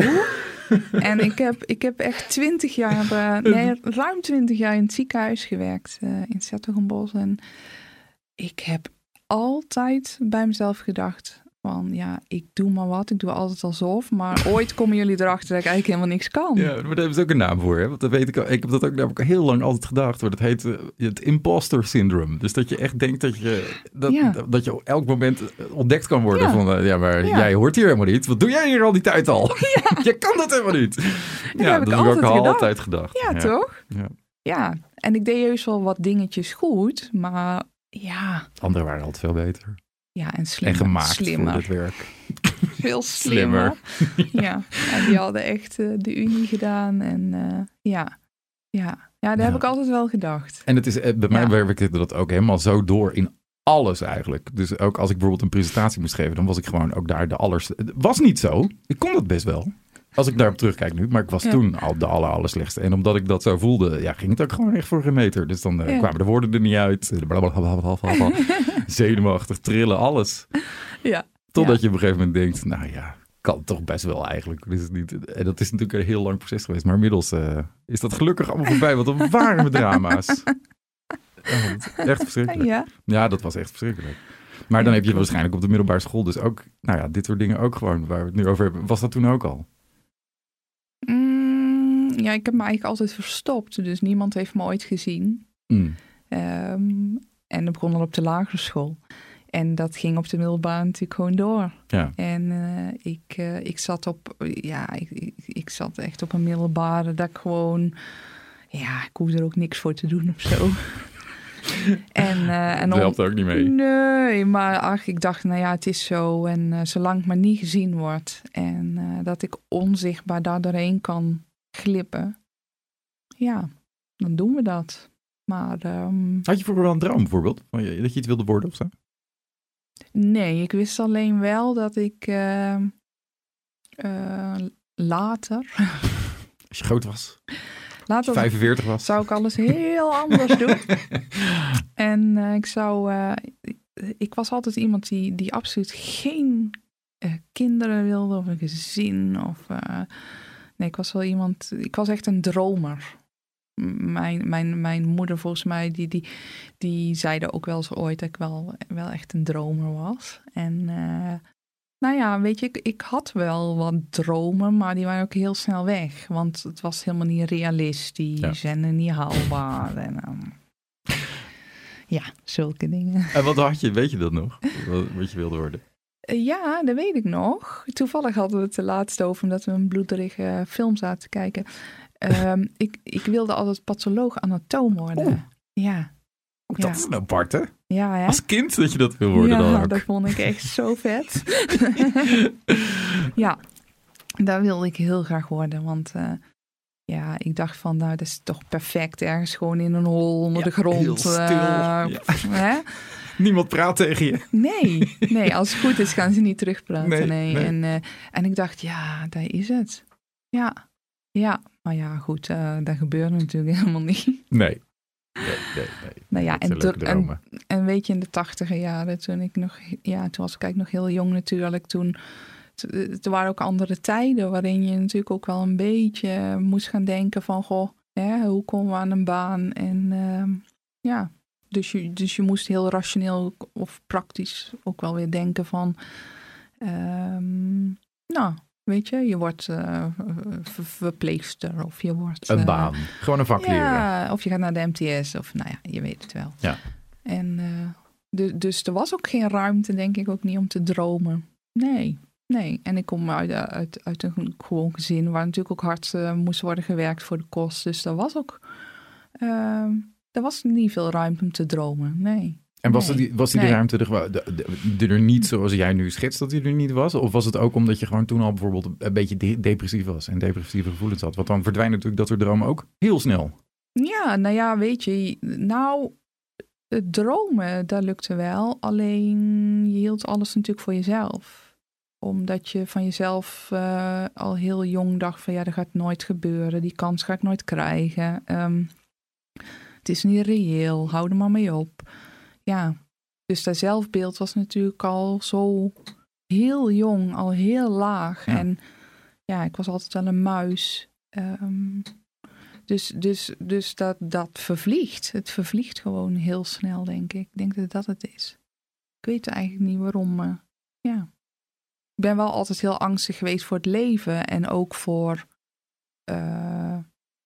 en ik heb, ik heb echt twintig jaar, eh, nee, ruim twintig jaar in het ziekenhuis gewerkt eh in Zettergenbos. En ik heb altijd bij mezelf gedacht van, ja, ik doe maar wat. Ik doe altijd alsof. Maar ooit komen jullie erachter dat ik eigenlijk helemaal niks kan. Ja, maar daar hebben ze ook een naam voor. Hè? Want dat weet ik, ik heb dat ook heel lang altijd gedacht. Maar dat heet eh, het imposter syndrome. Dus dat je echt denkt dat je, dat, Ja. dat, dat je op elk moment eh, ontdekt kan worden. Ja. Van, eh, ja, maar Ja. jij hoort hier helemaal niet. Wat doe jij hier al die tijd al? je kan dat helemaal niet. Ja, heb ik dat heb ik ook altijd gedacht. altijd gedacht. Ja, toch? Ja. Ja, en ik deed juist wel wat dingetjes goed, maar ja, Anderen waren altijd veel beter. Ja en slimmer. en gemaakt slimmer. voor dit werk. Veel slimmer. ja, en die hadden echt eh, de unie gedaan en eh, ja, ja. Ja, Ja. heb ik altijd wel gedacht. En het is, eh, bij mij werkte dat ook helemaal zo door in alles eigenlijk. Dus ook als ik bijvoorbeeld een presentatie moest geven, dan was ik gewoon ook daar de allers... Het was niet zo. Ik kon dat best wel. Als ik daarop terugkijk nu. Maar ik was Ja. toen al de aller, aller slechtste. En omdat ik dat zo voelde, ja, ging het ook gewoon echt voor geen meter. Dus dan eh, Ja. kwamen de woorden er niet uit. Blablabla. Zenuwachtig, trillen, alles. Ja. Totdat je op een gegeven moment denkt, nou ja, kan toch best wel eigenlijk. Dus niet, en dat is natuurlijk een heel lang proces geweest. Maar inmiddels eh, is dat gelukkig allemaal voorbij. Want er waren we drama's. Oh, echt verschrikkelijk. Ja, Ja, dat was echt verschrikkelijk. Maar dan heb je waarschijnlijk op de middelbare school dus ook, nou ja, dit soort dingen ook gewoon, waar we het nu over hebben. Was dat toen ook al? Ja, ik heb me eigenlijk altijd verstopt, dus niemand heeft me ooit gezien. Mm. Ehm, en dat begon al op de lagere school. En dat ging op de middelbare natuurlijk gewoon door. Ja. En eh, ik, eh, ik zat op, ja, ik, ik, ik zat echt op een middelbare dat ik gewoon, ja, ik hoefde er ook niks voor te doen of zo. en, eh, en Dat helpt ook niet mee. Nee, maar ach, ik dacht, nou ja, het is zo. En zolang ik maar niet gezien word en dat ik onzichtbaar daar doorheen kan glippen, ja, dan doen we dat. Maar ehm, Had je vroeger wel een droom bijvoorbeeld? Dat je iets wilde worden of zo? nee, ik wist alleen wel dat ik ehm, eh, later, Als je groot was, later je 45 was. zou ik alles heel anders doen. En eh, ik zou. eh, ik was altijd iemand die, die absoluut geen kinderen wilde of een gezin. Of, nee, ik was wel iemand. Ik was echt een dromer. Mijn, mijn, mijn moeder, volgens mij, die, die, die zeide ook wel eens ooit dat ik wel, wel echt een dromer was. En eh, Nou ja, weet je, ik, ik had wel wat dromen, maar die waren ook heel snel weg. Want het was helemaal niet realistisch en niet haalbaar. En, ehm, ja, zulke dingen. En wat had je, weet je dat nog? Wat, wat je wilde worden? Eh, ja, dat weet ik nog. Toevallig hadden we het de laatste over, omdat we een bloederige film zaten te kijken. Ehm, ik, ik wilde altijd patholoog anatoom worden. Ja. Ook dat Ja. is een aparte. Ja, hè? Als kind dat je dat wil worden dan ja, ook. dat vond ik echt zo vet. ja, daar wilde ik heel graag worden. Want eh, ja, ik dacht van, nou, dat is toch perfect. Ergens gewoon in een hol onder Ja, de grond. heel stil. eh, Ja. hè? Niemand praat tegen je. Nee, nee, als het goed is gaan ze niet terugpraten. Nee, Nee, nee. En, eh, en ik dacht, ja, daar is het. Ja, ja. Maar ja, goed, eh, dat gebeurde natuurlijk helemaal niet. Nee. Nee, nee, nee. Nou ja, en, ter- en. En weet je, in de tachtiger jaren, toen ik nog, ja, toen was ik eigenlijk nog heel jong natuurlijk. Toen, er waren ook andere tijden waarin je natuurlijk ook wel een beetje moest gaan denken van, goh, hè, hoe komen we aan een baan? En ehm, ja, dus je, dus je moest heel rationeel of praktisch ook wel weer denken van, ehm, nou, weet je, je wordt eh, ver- verpleegster of je wordt... Een eh, baan. Gewoon een vak leren. of je gaat naar de MTS of nou ja, je weet het wel. Ja. En eh, dus, dus er was ook geen ruimte, denk ik, ook niet om te dromen. Nee, nee. En ik kom uit, uit, uit een gewoon gezin waar natuurlijk ook hard moest worden gewerkt voor de kost. Dus er was ook, ehm er was niet veel ruimte om te dromen. Nee. En was, Nee. die, was die Nee. ruimte er, gewoon- de, de- de- er niet zoals jij nu schetst dat die er niet was? Of was het ook omdat je gewoon toen al bijvoorbeeld een beetje de- depressief was en depressieve gevoelens had? Want dan verdwijnen natuurlijk dat soort dromen ook heel snel. Ja, nou ja, weet je, nou, het dromen, dat lukte wel. Alleen je hield alles natuurlijk voor jezelf. Omdat je van jezelf eh, al heel jong dacht van ja, dat gaat nooit gebeuren. Die kans ga ik nooit krijgen. Ehm, het is niet reëel, hou er maar mee op. Ja, dus dat zelfbeeld was natuurlijk al zo heel jong, al heel laag. Ja. En ja, ik was altijd wel een muis. Ehm, dus, dus, dus dat, dat vervliegt. Het vervliegt gewoon heel snel, denk ik. Ik denk dat dat het is. Ik weet eigenlijk niet waarom. Maar ja. Ik ben wel altijd heel angstig geweest voor het leven. En ook voor eh,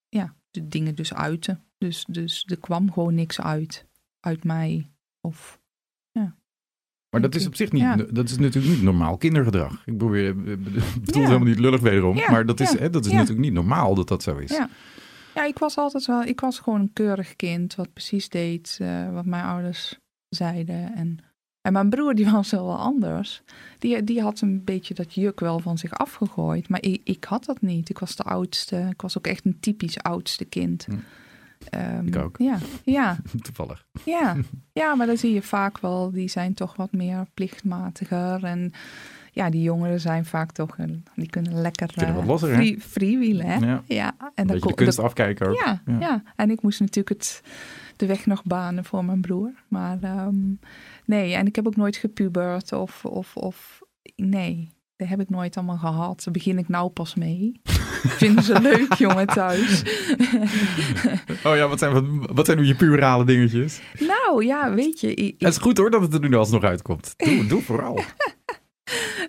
ja, de dingen dus uiten. Dus, dus er kwam gewoon niks uit. Uit mij. Of Maar dat is op zich niet, Ja. dat is natuurlijk niet normaal kindergedrag. Ik probeer, ik bedoel het Ja. helemaal niet lullig wederom, Ja, maar dat is, ja, hè, dat is ja. natuurlijk niet normaal dat dat zo is. Ja. Ja, ik was altijd wel, ik was gewoon een keurig kind, wat precies deed eh, wat mijn ouders zeiden. En, en mijn broer, die was wel wel anders. Die, die had een beetje dat juk wel van zich afgegooid. Maar ik, ik had dat niet. Ik was de oudste. Ik was ook echt een typisch oudste kind. Hm. Ehm, Ik ook. Ja, ja, Toevallig. ja. ja, maar dan zie je vaak wel, die zijn toch wat meer plichtmatiger. En ja, die jongeren zijn vaak toch, een, die kunnen lekker Kunnen eh, wat losser, hè? free, freewheelen, hè? Ja. Ja, en dan de kunst afkijken ook. ja, Ja. ja. en ik moest natuurlijk het, de weg nog banen voor mijn broer. Maar ehm, nee, en ik heb ook nooit gepubert of, of, of nee, dat heb ik nooit allemaal gehad. Daar begin ik nou pas mee. Vinden ze leuk, jongen, thuis. Oh ja, wat zijn, wat, wat zijn nu je purale dingetjes? nou ja, weet je, ik- Het is goed hoor dat het er nu alsnog uitkomt. Doe, doe vooral.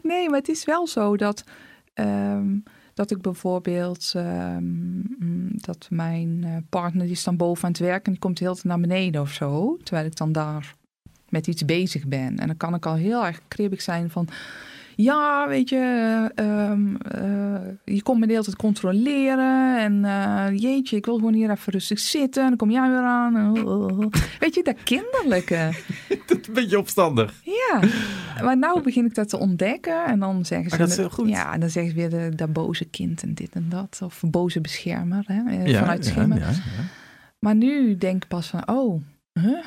Nee, maar het is wel zo dat, ehm, dat ik bijvoorbeeld ehm, mm, dat mijn eh, partner die is dan boven aan het werken en die komt heel tijd naar beneden of zo, terwijl ik dan daar met iets bezig ben. En dan kan ik al heel erg kribbig zijn van. Ja, weet je, ehm, eh, je komt me de hele tijd controleren. En eh, jeetje, ik wil gewoon hier even rustig zitten. En dan kom jij weer aan. Weet je, dat kinderlijke. Een beetje opstandig. Ja, maar nou begin ik dat te ontdekken. En dan zeggen ze... Maar dat is heel goed. Ja, en dan zeggen ze weer de, dat boze kind en dit en dat. Of boze beschermer, hè, Ja, vanuit ja, schimmen. ja, ja. Maar nu denk ik pas van, oh, huh?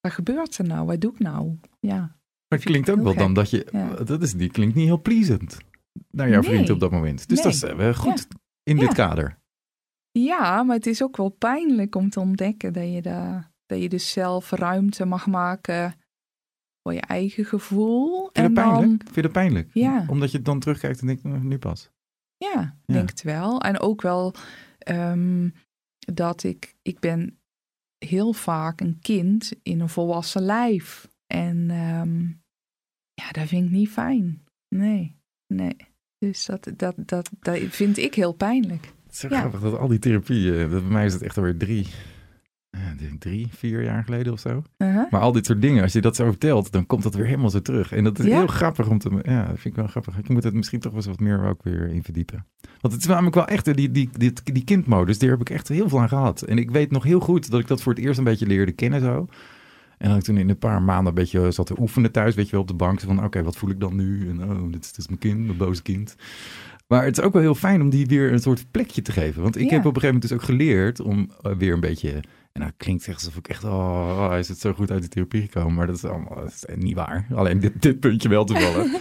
wat gebeurt er nou? Wat doe ik nou? Ja, Maar het klinkt ook Heel wel dan dat je... Ja. Dat is, die klinkt niet heel pleasant naar jouw vriend op dat moment. Dus dat is wel goed in Ja. dit kader. ja maar het is ook wel pijnlijk om te ontdekken dat je, daar, dat je dus zelf ruimte mag maken voor je eigen gevoel. Vind je dat pijnlijk? dan, Vind je dat pijnlijk? Ja. Omdat je dan terugkijkt en denkt, "Nou, nu pas. Ja, Ja. denk het wel. En ook wel ehm, dat ik, ik ben heel vaak een kind in een volwassen lijf. En ehm, dat vind ik niet fijn. Nee, nee. Dus dat, dat, dat, dat vind ik heel pijnlijk. Het is zo Ja. grappig dat al die therapieën, dat bij mij is het echt alweer drie, eh, drie, vier jaar geleden of zo. Uh-huh. Maar al dit soort dingen, als je dat zo vertelt, dan komt dat weer helemaal zo terug. En dat is Ja. heel grappig om te... Ja, dat vind ik wel grappig. Ik moet het misschien toch wel eens wat meer ook weer in verdiepen. Want het is namelijk wel echt, eh, die, die, die, die kindmodus, daar heb ik echt heel veel aan gehad. En ik weet nog heel goed dat ik dat voor het eerst een beetje leerde kennen zo. En dat ik toen in een paar maanden een beetje zat te oefenen thuis, weet je wel, op de bank. Van, oké, wat voel ik dan nu? En oh, dit is, dit is mijn kind, mijn boze kind. Maar het is ook wel heel fijn om die weer een soort plekje te geven. Want ik Ja. heb op een gegeven moment dus ook geleerd om eh, weer een beetje... En dat klinkt echt alsof ik echt, oh, oh, is het zo goed uit de therapie gekomen. Maar dat is allemaal dat is niet waar. Alleen dit, dit puntje wel toevallig.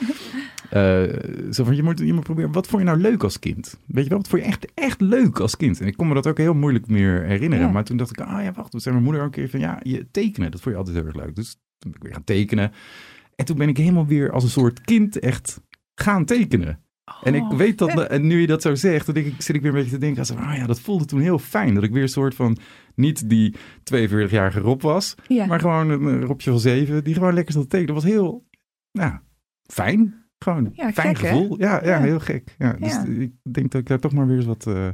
Eh zo van, je moet, je moet proberen, wat vond je nou leuk als kind? Weet je wel, wat vond je echt, echt leuk als kind? En ik kon me dat ook heel moeilijk meer herinneren. Ja. Maar toen dacht ik, ah ja, wacht. Toen zei mijn moeder ook een keer van, ja, je tekenen, dat vond je altijd heel erg leuk. Dus toen ben ik weer gaan tekenen. En toen ben ik helemaal weer als een soort kind echt gaan tekenen. En ik Oh, weet dat, vet. en nu je dat zo zegt, dan denk ik, zit ik weer een beetje te denken, als, ah ja, dat voelde toen heel fijn. Dat ik weer een soort van, niet die 42-jarige Rob was, Ja. maar gewoon een Robje van zeven, die gewoon lekker zat te tekenen. Dat was heel, nou, fijn. Gewoon Ja, fijn gek, gevoel. Ja, ja, Ja. heel gek. Ja, dus ik denk dat ik daar toch maar weer eens wat, eh,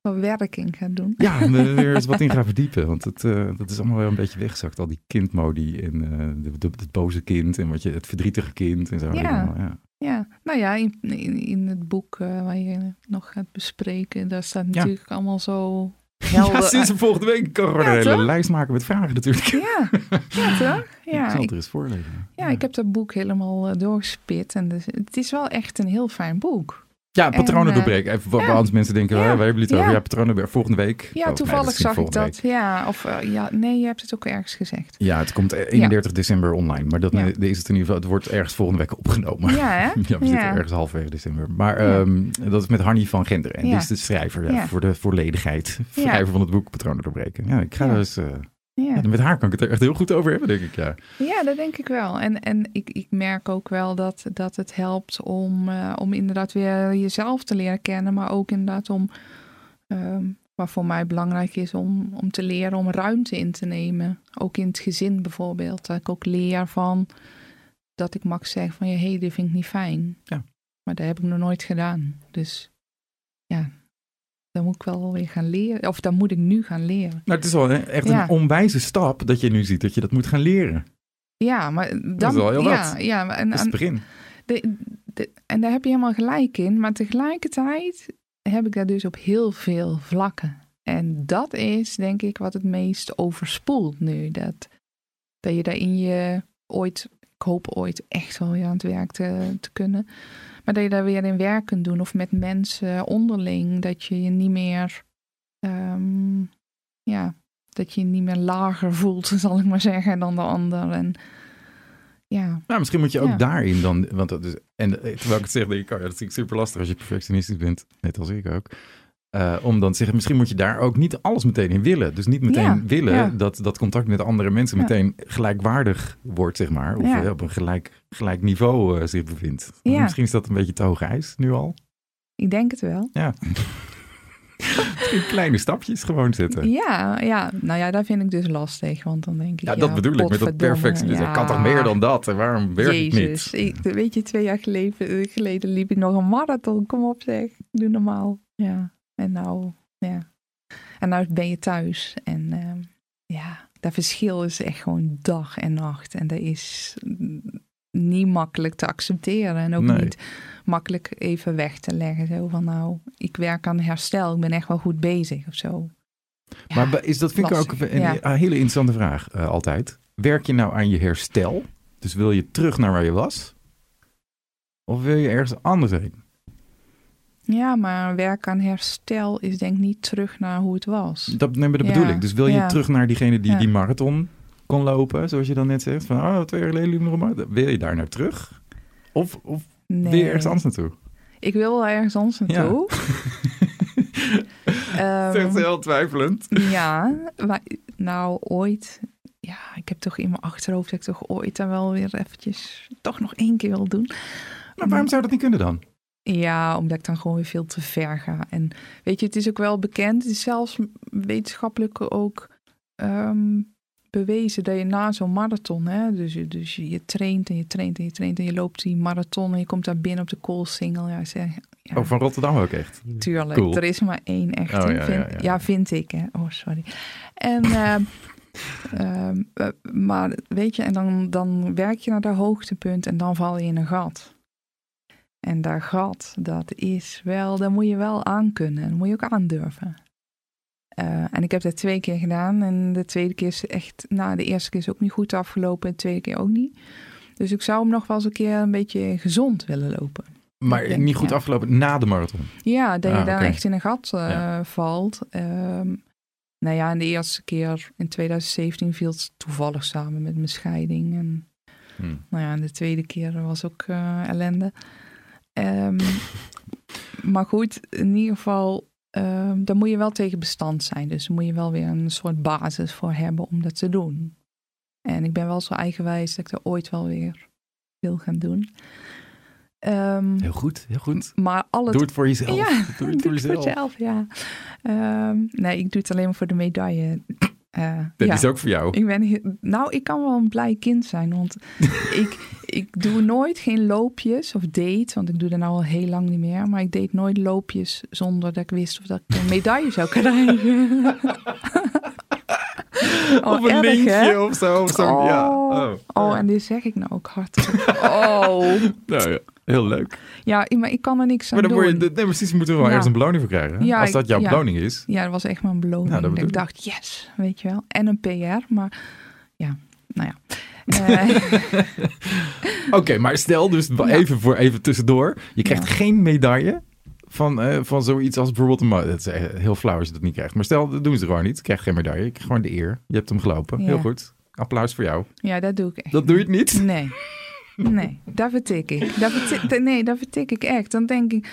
Wat werking gaan doen. ja, weer eens wat in ga verdiepen. Want het, eh, dat is allemaal wel een beetje weggezakt. Al die kindmodi en eh, de, de- het boze kind en wat je, het verdrietige kind en zo. Ja. ja. Ja, nou ja, in, in, in het boek waar je nog gaat bespreken, daar staat natuurlijk allemaal zo helder. Ja, sinds de volgende week kan ik gewoon Ja, een hele toch? lijst maken met vragen natuurlijk. ja, ja toch? ik Ja, zal het ik, er eens voorlezen. ja, ik heb dat boek helemaal eh, doorgespit en dus, het is wel echt een heel fijn boek. Ja, patronen En, eh, doorbreken. Even ja. anders mensen denken, Ja. waar hebben jullie het over? Ja. Patronen doorbreken. Volgende week. Ja, Oh, toevallig zag ik dat. Ja, of eh, ja, nee, je hebt het ook ergens gezegd. Ja, het komt eh, 31 december online. Maar dat Ja. eh, is het in ieder geval. Het wordt ergens volgende week opgenomen. Ja, hè? Ja, we zitten ergens halverwege december. Maar ehm, dat is met Hanny van Genderen. En die is de schrijver voor de volledigheid. Schrijver van het boek Patronen doorbreken. Ja, ik ga dus... eh, Ja. ja, met haar kan ik het er echt heel goed over hebben, denk ik. Ja. Ja, dat denk ik wel. En, en ik, ik merk ook wel dat, dat het helpt om, eh, om inderdaad weer jezelf te leren kennen, maar ook inderdaad om, ehm, wat voor mij belangrijk is, om, om te leren om ruimte in te nemen. Ook in het gezin bijvoorbeeld. Dat ik ook leer van dat ik mag zeggen van, hé, hey, dit vind ik niet fijn. Ja. Maar dat heb ik nog nooit gedaan. Dus ja, dan moet ik wel weer gaan leren. Of dan moet ik nu gaan leren. Nou, het is wel echt Ja. een onwijze stap dat je nu ziet dat je dat moet gaan leren. Ja, maar dan... is wel heel ja, wat. ja, maar en, Dat is het begin. De, de- en daar heb je helemaal gelijk in. Maar tegelijkertijd heb ik dat dus op heel veel vlakken. En dat is denk ik wat het meest overspoelt nu. Dat, dat je daar in je ooit, ik hoop ooit echt wel weer aan het werk te, te kunnen. Maar dat je daar weer in werk kunt doen. Of met mensen onderling. Dat je je niet meer, ehm, ja, dat je je niet meer lager voelt, zal ik maar zeggen, dan de ander. En ja, Nou, misschien moet je ook Ja. daarin dan, want dat is, en eh, terwijl ik het zeg, denk ik, oh ja, dat ik super lastig als je perfectionistisch bent, net als ik ook. Eh, om dan te zeggen, misschien moet je daar ook niet alles meteen in willen. Dus niet meteen Ja, willen ja. dat dat contact met andere mensen Ja. meteen gelijkwaardig wordt, zeg maar. Of op een gelijk, gelijk niveau eh, zich bevindt. Misschien is dat een beetje te hoog ijs nu al. ik denk het wel. Ja. Kleine stapjes gewoon zetten. Ja, ja, nou ja, dat vind ik dus lastig. Want dan denk ik. Ja, dat bedoel ik met dat ja. Ik kan toch meer dan dat? En waarom werkt Jezus, het niet? ik, weet je, twee jaar geleden, geleden liep ik nog een marathon. Kom op zeg, doe normaal. Ja, en nou, ja. En nou ben je thuis. En ehm, ja, dat verschil is echt gewoon dag en nacht. En dat is niet makkelijk te accepteren. En ook Nee. niet makkelijk even weg te leggen. Zo van nou, ik werk aan herstel. Ik ben echt wel goed bezig of zo. Maar is dat vind ik ook lastig, een, ja. een hele interessante vraag eh, altijd. Werk je nou aan je herstel? Dus wil je terug naar waar je was? Of wil je ergens anders heen? Ja, maar werk aan herstel is denk ik niet terug naar hoe het was. Dat, nee, maar dat Ja, bedoel ik. Dus wil je ja. terug naar diegene die Ja. die marathon kon lopen, zoals je dan net zegt? Van, oh, twee jaar geleden liep ik nog een marathon. Wil je daar naar terug? Of, of Nee. wil je ergens anders naartoe? Ik wil wel ergens anders naartoe. Ehm, Zegt ze heel twijfelend. ja, maar, nou ooit. Ja, ik heb toch in mijn achterhoofd dat ik toch ooit dan wel weer eventjes toch nog één keer wil doen. Maar waarom zou dat niet kunnen dan? Ja, omdat ik dan gewoon weer veel te ver ga. En weet je, het is ook wel bekend. Het is zelfs wetenschappelijk ook ehm, bewezen dat je na zo'n marathon, hè, dus, je- dus je, traint en je traint en je traint en je loopt die marathon en je komt daar binnen op de Koolsingel. Ja, zeg, ja, Oh, van Rotterdam ook echt. tuurlijk. cool. Er is maar één echt. Oh, ja, vind, ja, vind ik. Hè. Oh, sorry. En, ehm, ehm, eh, maar weet je, en dan, dan werk je naar dat hoogtepunt en dan val je in een gat. En dat gat, dat is wel, dat moet je wel aankunnen. Dat moet je ook aandurven. Eh, en ik heb dat twee keer gedaan. En de tweede keer is echt, nou, de eerste keer is ook niet goed afgelopen. De tweede keer ook niet. Dus ik zou hem nog wel eens een keer een beetje gezond willen lopen. Maar denk, niet goed ja. afgelopen na de marathon. Ja, dat je Ah, dan oké. echt in een gat eh, Ja. valt. Ehm, nou ja, en de eerste keer in 2017 viel het toevallig samen met mijn scheiding. En Hm. nou ja, en de tweede keer was ook eh, ellende. Ehm, maar goed, in ieder geval, ehm daar moet je wel tegen bestand zijn. Dus daar moet je wel weer een soort basis voor hebben om dat te doen. En ik ben wel zo eigenwijs dat ik dat ooit wel weer wil gaan doen. Ehm, Heel goed, heel goed. maar al het Doe het voor jezelf. ja, Doe het voor doe het jezelf. jezelf, ja. Nee, ik doe het alleen maar voor de medaille. Eh, Dat ja. is ook voor jou. Ik ben, nou, ik kan wel een blij kind zijn, want ik, ik doe nooit geen loopjes of date, want ik doe dat nou al heel lang niet meer, maar ik deed nooit loopjes zonder dat ik wist of dat ik een medaille zou krijgen. oh, of een linkje of zo. Of zo. Oh, Ja. Oh. oh, en dit zeg ik nou ook hardop. Oh, Nou ja, heel leuk. ja, maar ik kan er niks aan Maar dan doen. word je, nee, precies, je moet er wel Ja. ergens een beloning voor krijgen. Ja, Als dat jouw ja. beloning is. Ja, dat was echt mijn beloning. Nou, dat ik dacht, yes, weet je wel. En een PR, maar ja, nou ja. Oké, maar stel dus even, voor, even tussendoor. Je krijgt geen medaille van, eh, van zoiets als bijvoorbeeld een... ma- Het is eh, heel flauw als je dat niet krijgt. Maar stel, dat doen ze gewoon niet. Je krijgt geen medaille. Je krijgt gewoon de eer. Je hebt hem gelopen. Heel goed. Applaus voor jou. ja, dat doe ik echt. Dat doe je het niet? Nee. Nee, dat vertik ik. Vertik, nee, dat vertik ik echt. Dan denk ik,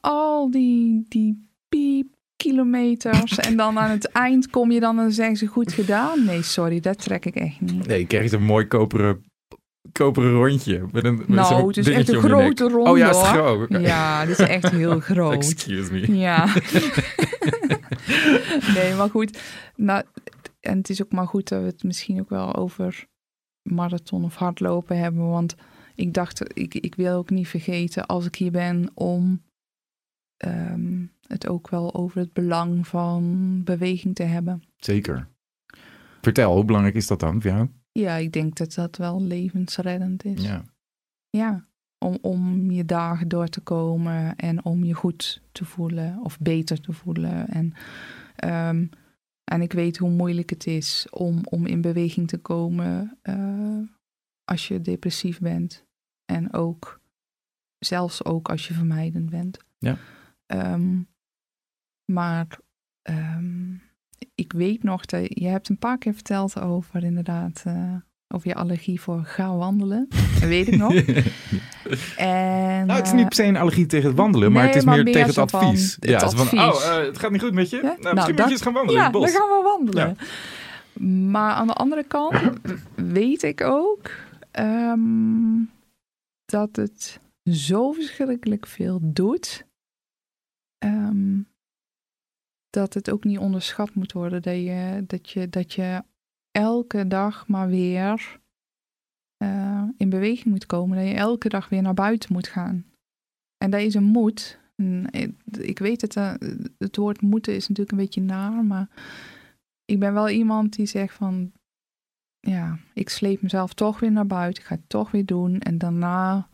al die, die piep kilometers en dan aan het eind kom je dan en zeggen ze goed gedaan. Nee, sorry, dat trek ik echt niet. Nee, je krijgt een mooi koperen, koperen rondje. Met een, met nou, het is echt een grote ronde Oh ja, is het groot? Ja, dit is echt heel groot. Excuse me. Ja. nee, maar goed. Nou, en het is ook maar goed dat we het misschien ook wel over marathon of hardlopen hebben. Want ik dacht, ik, ik wil ook niet vergeten als ik hier ben om ehm, het ook wel over het belang van beweging te hebben. Zeker. Vertel, hoe belangrijk is dat dan voor jou? Ja, ik denk dat dat wel levensreddend is. Ja. Ja, om, om je dagen door te komen en om je goed te voelen of beter te voelen. En, ehm, en ik weet hoe moeilijk het is om, om in beweging te komen eh, als je depressief bent. En ook, zelfs ook als je vermijdend bent. Ja. Ehm, maar ehm, ik weet nog dat je hebt een paar keer verteld over inderdaad eh, over je allergie voor ga wandelen. Dat weet ik nog. En, nou, het is niet per se een allergie tegen het wandelen, maar het is maar meer meer tegen het van advies. het van, advies. oh, eh, het gaat niet goed met je? Ja? Nou, Nou, misschien moet dat- je eens gaan wandelen ja, in het bos. dan gaan we wandelen. Maar aan de andere kant weet ik ook ehm, dat het zo verschrikkelijk veel doet. ehm, dat het ook niet onderschat moet worden. Dat je, dat je, dat je elke dag maar weer eh, in beweging moet komen. Dat je elke dag weer naar buiten moet gaan. En dat is een moed. Ik- ik weet het, eh, het woord moeten is natuurlijk een beetje naar, maar ik ben wel iemand die zegt van, ja, ik sleep mezelf toch weer naar buiten, ik ga het toch weer doen en daarna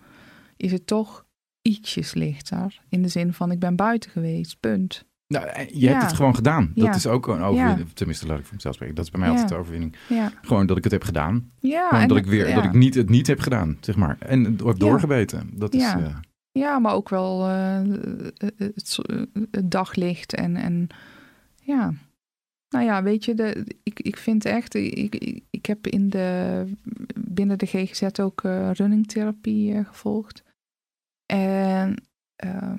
is het toch ietsjes lichter. In de zin van, ik ben buiten geweest, punt. Nou, eh, je hebt het gewoon gedaan. Dat Ja. is ook een overwinning. Tenminste, laat ik voor mezelf spreken. Dat is bij mij altijd de overwinning. Gewoon dat ik het heb gedaan. ja, dat ik weer dat ik niet het niet heb gedaan, zeg maar. En heb doorgebeten. Dat is Ja. eh, Ja, maar ook wel eh, het, het daglicht en, en ja. Nou ja, weet je, de, ik, ik vind echt, ik, ik, heb in de, binnen de GGZ ook eh runningtherapie gevolgd. En eh,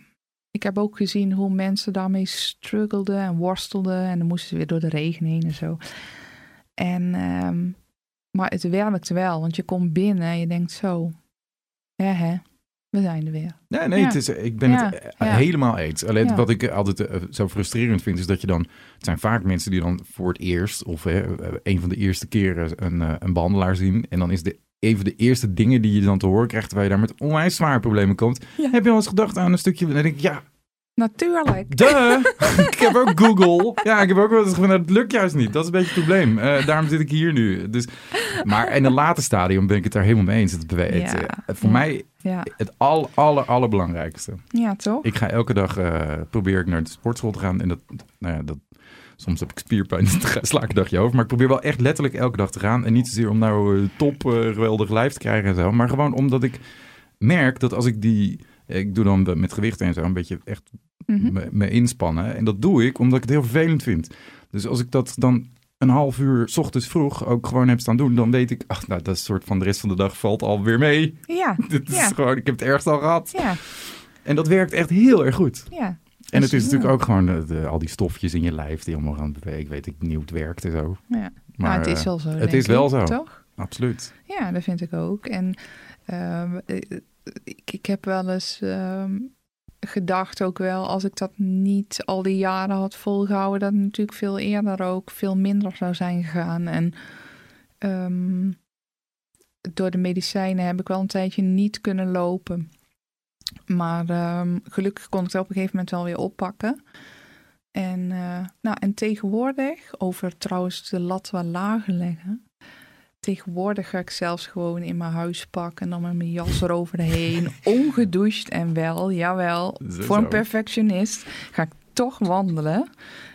ik heb ook gezien hoe mensen daarmee struggelden en worstelden. En dan moesten ze weer door de regen heen en zo. En, ehm, maar het werkt wel, want je komt binnen en je denkt zo, hè hè, we zijn er weer. Nee, nee, Ja. het is, ik ben Ja, het eh, ja. helemaal eens. Alleen Ja. wat ik altijd eh, zo frustrerend vind, is dat je dan... Het zijn vaak mensen die dan voor het eerst, of eh, een van de eerste keren, een, een behandelaar zien. En dan is de, een van de eerste dingen die je dan te horen krijgt, terwijl je daar met onwijs zware problemen komt. Ja. Heb je al eens gedacht aan een stukje? Dan denk ik, ja, Natuurlijk. duh! ik heb ook Google. Ja, ik heb ook wel eens van, dat lukt juist niet. Dat is een beetje het probleem. Eh, daarom zit ik hier nu. Dus, maar in een later stadium ben ik het daar helemaal mee eens. Het, bewe- het, Ja. eh, voor mij Ja, het aller, aller, allerbelangrijkste. ja toch? Ik ga elke dag, eh, probeer ik naar de sportschool te gaan. En dat, nou ja, dat, soms heb ik spierpijn, dan sla ik een dagje over. Maar ik probeer wel echt letterlijk elke dag te gaan. En niet zozeer om nou eh, top eh, geweldig lijf te krijgen en zo. Maar gewoon omdat ik merk dat als ik die... Ik doe dan met gewicht en zo een beetje echt Mhm. me, me inspannen. En dat doe ik omdat ik het heel vervelend vind. Dus als ik dat dan een half uur 's ochtends vroeg ook gewoon heb staan doen, dan weet ik, ach, nou, dat is soort van de rest van de dag valt alweer mee. Ja, Dit is Ja. gewoon, ik heb het ergst al gehad. ja, En dat werkt echt heel erg goed. ja. En het is natuurlijk ook gewoon de, de- al die stofjes in je lijf die allemaal gaan bewegen. Ik weet ik niet hoe het werkt en zo. Ja. Maar nou, het is eh, wel zo. het is wel ik, zo. Toch? absoluut. Ja, dat vind ik ook. En ehm, eh, ik, ik heb wel eens ehm, gedacht ook wel, als ik dat niet al die jaren had volgehouden, dat het natuurlijk veel eerder ook veel minder zou zijn gegaan. En ehm, door de medicijnen heb ik wel een tijdje niet kunnen lopen. Maar ehm, gelukkig kon ik het op een gegeven moment wel weer oppakken. En, eh, nou, en tegenwoordig, over trouwens de lat wat lager leggen. Tegenwoordig ga ik zelfs gewoon in mijn huispak en dan met mijn jas eroverheen. ongedoucht en wel, jawel, Zo, voor een perfectionist ga ik toch wandelen.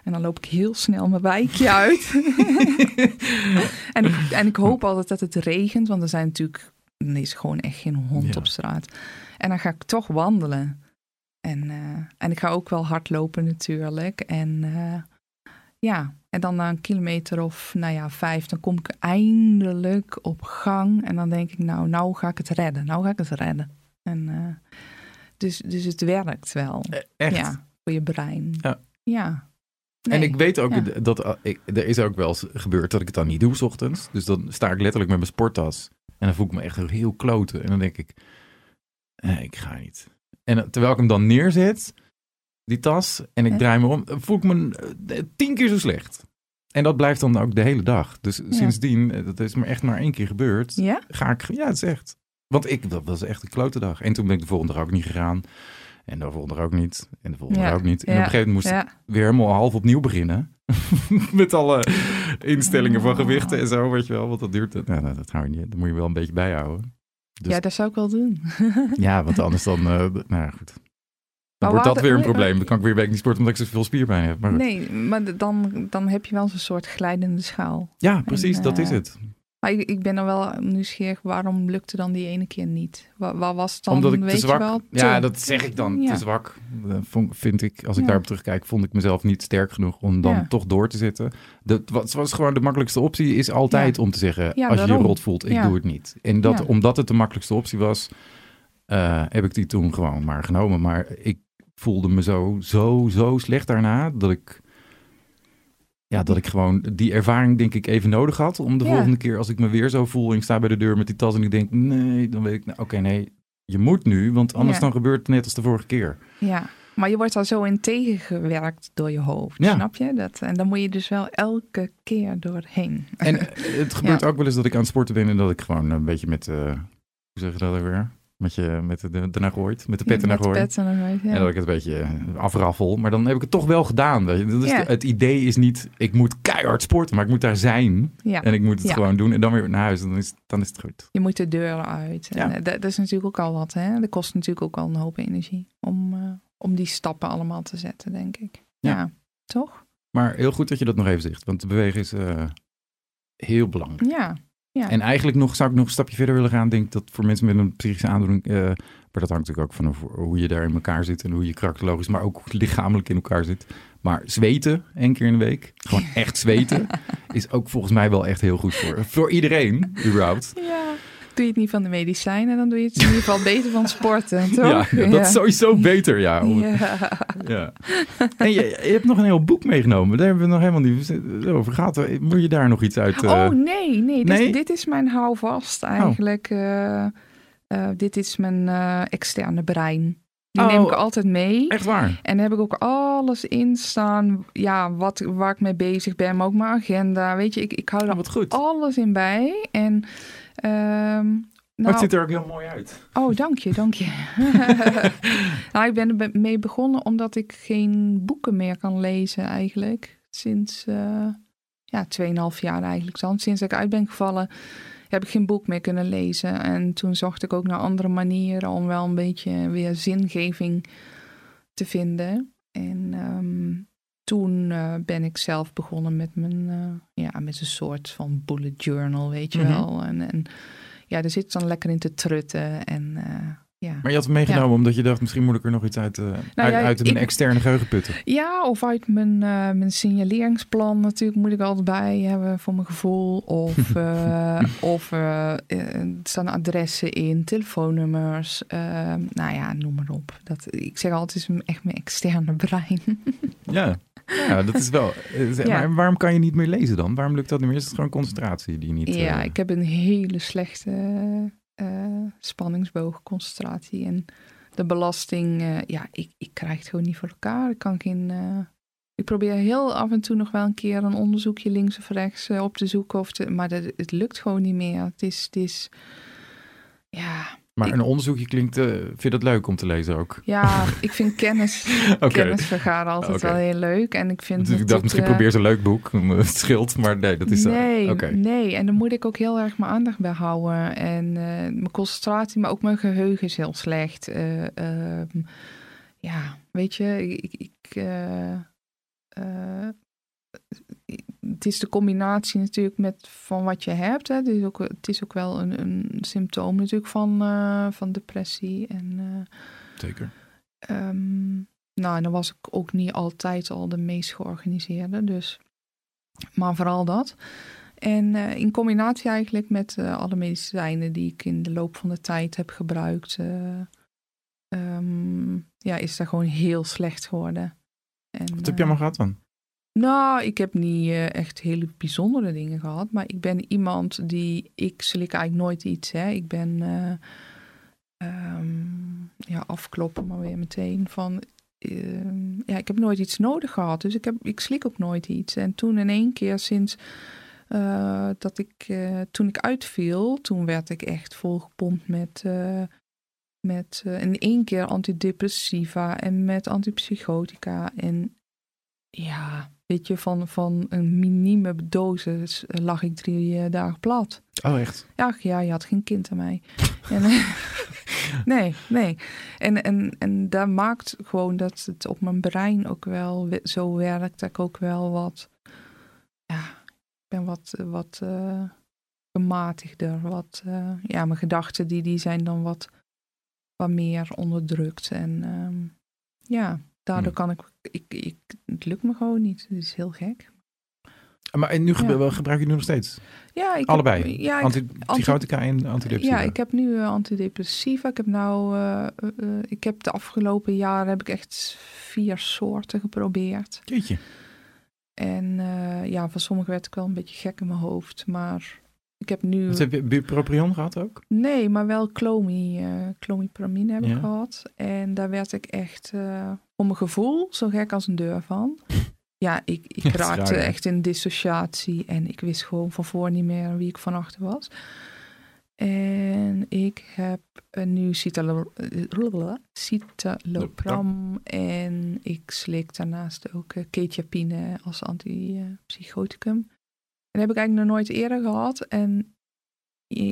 En dan loop ik heel snel mijn wijkje uit. en, ik, en ik hoop altijd dat het regent, want er zijn natuurlijk... Er is gewoon echt geen hond Ja. op straat. En dan ga ik toch wandelen. En, eh, en ik ga ook wel hardlopen natuurlijk. En eh, ja, en dan na een kilometer of nou ja, vijf, dan kom ik eindelijk op gang. En dan denk ik, nou, nou ga ik het redden. Nou ga ik het redden. En, eh, dus, dus het werkt wel. Echt. Ja, voor je brein. Ja. Ja. En ik weet ook Ja. dat ik, er is ook wel eens gebeurd dat ik het dan niet doe 's ochtends. Dus dan sta ik letterlijk met mijn sporttas. En dan voel ik me echt heel kloten. En dan denk ik, eh, ik ga niet. En uh, terwijl ik hem dan neerzet, die tas, en ik draai me om, voel ik me uh, tien keer zo slecht. En dat blijft dan ook de hele dag. Dus sindsdien, dat is maar echt maar één keer gebeurd, Ja? ga ik, ja, het is echt. Want ik, dat was echt een klote dag. En toen ben ik de volgende dag ook niet gegaan. En de volgende dag ook niet. En de volgende Ja. dag ook niet. En op een gegeven moment moest ik weer helemaal half opnieuw beginnen. Met alle instellingen van Oh. gewichten en zo, weet je wel. Want dat duurt, nou, dat hou je niet. Dat moet je wel een beetje bijhouden. Dus- ja, dat zou ik wel doen. Ja, want anders dan, eh, nou ja, goed. Dan wordt dat weer een probleem. Dan kan ik weer week niet sporten omdat ik zoveel spierpijn heb. Maar. Nee, maar dan, dan heb je wel zo'n soort glijdende schaal. Ja, precies, En, dat is eh, het. Maar ik, ik ben dan wel nieuwsgierig, waarom lukte dan die ene keer niet? Waar, waar was het dan, Omdat ik weet te zwak... ja, dat zeg ik dan. Ja. Te zwak. Vond- vind ik, als ik Ja. daarop terugkijk, vond ik mezelf niet sterk genoeg om dan Ja. toch door te zitten. Dat was, was gewoon de makkelijkste optie, is altijd om te zeggen, Ja, als je je rot voelt, ik doe het niet. En dat, omdat het de makkelijkste optie was, eh, heb ik die toen gewoon maar genomen. Maar ik voelde me zo, zo, zo slecht daarna, dat ik... Ja, dat ik gewoon die ervaring denk ik even nodig had. Om de Ja. volgende keer als ik me weer zo voel en ik sta bij de deur met die tas en ik denk, nee, dan weet ik, nou, oké, nee, je moet nu, want anders Ja. dan gebeurt het net als de vorige keer. Ja, maar je wordt daar zo in tegengewerkt door je hoofd, Ja. snap je? Dat, en dan moet je dus wel elke keer doorheen. En het gebeurt ook wel eens dat ik aan het sporten ben en dat ik gewoon een beetje met, eh, hoe zeg je dat weer? Met, je, met de, de, gooit, met de pet ernaar Met gooit. pet ja. En dat ik het een beetje eh, afraffel. Maar dan heb ik het toch wel gedaan. Weet je. Dat is Ja. de- het idee is niet, ik moet keihard sporten, maar ik moet daar zijn. ja. En ik moet het gewoon doen en dan weer naar huis. En dan is, dan is het goed. Je moet de deur uit. En, Ja. eh, dat, dat is natuurlijk ook al wat, hè? Dat kost natuurlijk ook al een hoop energie om, eh, om die stappen allemaal te zetten, denk ik. Ja. Toch? Maar heel goed dat je dat nog even zegt. Want te bewegen is heel belangrijk. Ja, ja. En eigenlijk nog, zou ik nog een stapje verder willen gaan. Ik denk dat voor mensen met een psychische aandoening... eh, maar dat hangt natuurlijk ook van hoe- hoe je daar in elkaar zit... en hoe je karakterologisch, maar ook lichamelijk in elkaar zit. Maar zweten, één keer in de week, gewoon echt zweten... is ook volgens mij wel echt heel goed voor, voor iedereen, überhaupt. ja. Doe je het niet van de medicijnen, dan doe je het in ieder geval beter van sporten, toch? Ja, dat is sowieso beter, ja. Ja. ja. En je, je hebt nog een heel boek meegenomen. Daar hebben we nog helemaal niet over gehad. Moet je daar nog iets uit... eh, Oh nee, nee. Dit, Nee? Oh. dit is mijn houvast eigenlijk. eh, eh, dit is mijn eh, externe brein. Die Oh. neem ik altijd mee. Echt waar? En daar heb ik ook alles in staan. Ja, wat, waar ik mee bezig ben. Maar ook mijn agenda. Weet je, ik, ik hou Oh, er goed. alles in bij. En ehm, Maar nou, het ziet er ook heel mooi uit. Oh, dank je, dank je. nou, ik ben er be- mee begonnen omdat ik geen boeken meer kan lezen eigenlijk. Sinds, eh ja, 2,5 jaar eigenlijk dan. Sinds ik uit ben gevallen heb ik geen boek meer kunnen lezen. En toen zocht ik ook naar andere manieren om wel een beetje weer zingeving te vinden. En ehm, toen eh, ben ik zelf begonnen met mijn, eh, ja, met een soort van bullet journal, weet je Mhm. wel. En, en ja, daar zit ik dan lekker in te trutten. En eh, ja. Maar je had hem meegenomen omdat je dacht, misschien moet ik er nog iets uit, eh, uit, ja, uit ik- externe geheugen putten. ja, of uit mijn, eh, mijn signaleringsplan natuurlijk moet ik altijd bij hebben voor mijn gevoel. Of, eh, of er staan adressen in, telefoonnummers. nou ja, noem maar op. Dat, ik zeg altijd, het is mijn- echt mijn externe brein. Ja. ja, dat is wel. Ja. Maar waarom kan je niet meer lezen dan? Waarom lukt dat niet meer? Is het gewoon concentratie die niet... Ja, ik heb een hele slechte eh spanningsboog, concentratie. En de belasting, eh, ja, ik, ik krijg het gewoon niet voor elkaar. Ik kan geen... eh, ik probeer heel af en toe nog wel een keer een onderzoekje links of rechts op te zoeken. Of te, maar het lukt gewoon niet meer. Het is... Het is ja, Maar ik- een onderzoekje klinkt... eh, vind je dat leuk om te lezen ook? ja, ik vind kennis, kennis vergaren altijd wel heel leuk. En ik vind Dus ik dacht, misschien eh, probeer ze een leuk boek. Het scheelt, maar nee, dat is... eh, Nee, nee, en dan moet ik ook heel erg mijn aandacht bij houden. En mijn concentratie, maar ook mijn geheugen is heel slecht. Eh, ehm, ja, weet je, ik. ik het is de combinatie natuurlijk met van wat je hebt. Hè. Het, is ook, het is ook wel een, een symptoom natuurlijk van, eh, van depressie. En eh, Zeker. Ehm, nou, en dan was ik ook niet altijd al de meest georganiseerde, dus. Maar vooral dat. En eh, in combinatie eigenlijk met alle medicijnen die ik in de loop van de tijd heb gebruikt, eh, ehm, ja, is dat gewoon heel slecht geworden. En, Wat heb je allemaal gehad dan? Nou, ik heb niet eh, echt hele bijzondere dingen gehad. Maar ik ben iemand die. Ik slik eigenlijk nooit iets. Hè. Ik ben. eh, ehm, ja, afkloppen maar weer meteen. Van. ehm, ja, ik heb nooit iets nodig gehad. Dus ik, heb, ik slik ook nooit iets. En toen in één keer sinds. eh, dat ik. eh, toen ik uitviel. Toen werd ik echt volgepompt met. eh, met eh, in één keer antidepressiva en met antipsychotica. En ja, weet je, van, van een minieme dosis eh, lag ik drie eh, dagen plat. Oh, echt? Ja, ja, je had geen kind aan mij. En, eh, nee, nee. En, en, en dat maakt gewoon dat het op mijn brein ook wel we- zo werkt. Dat ik ook wel wat, ja, ik ben wat, wat gematigder. Wat, ja, mijn gedachten die, die zijn dan wat, wat meer onderdrukt. En ehm, ja, daardoor Hmm. kan ik, ik, ik, het lukt me gewoon niet. Het is heel gek. Maar en nu Ja. gebruik je nu nog steeds? Ja, ik heb- Allebei? ja, ik Antipsychotica en antidepressiva? Ja, ik heb nu eh, antidepressiva. Ik heb nou, eh, eh, ik heb de afgelopen jaren heb ik echt vier soorten geprobeerd. Jeetje. En ja, van sommige werd ik wel een beetje gek in mijn hoofd. Maar ik heb nu, Wat heb je bupropion gehad ook? nee, maar wel clomi, eh clomipramine heb Ja. ik gehad. En daar werd ik echt, eh voor mijn gevoel, zo gek als een deur van. Ja, ik, ik Ja, raakte raar, echt in dissociatie en ik wist gewoon van voor niet meer wie ik van achter was. En ik heb eh, nu eh, citalopram en ik slik daarnaast ook quetiapine als antipsychoticum. En dat heb ik eigenlijk nog nooit eerder gehad. En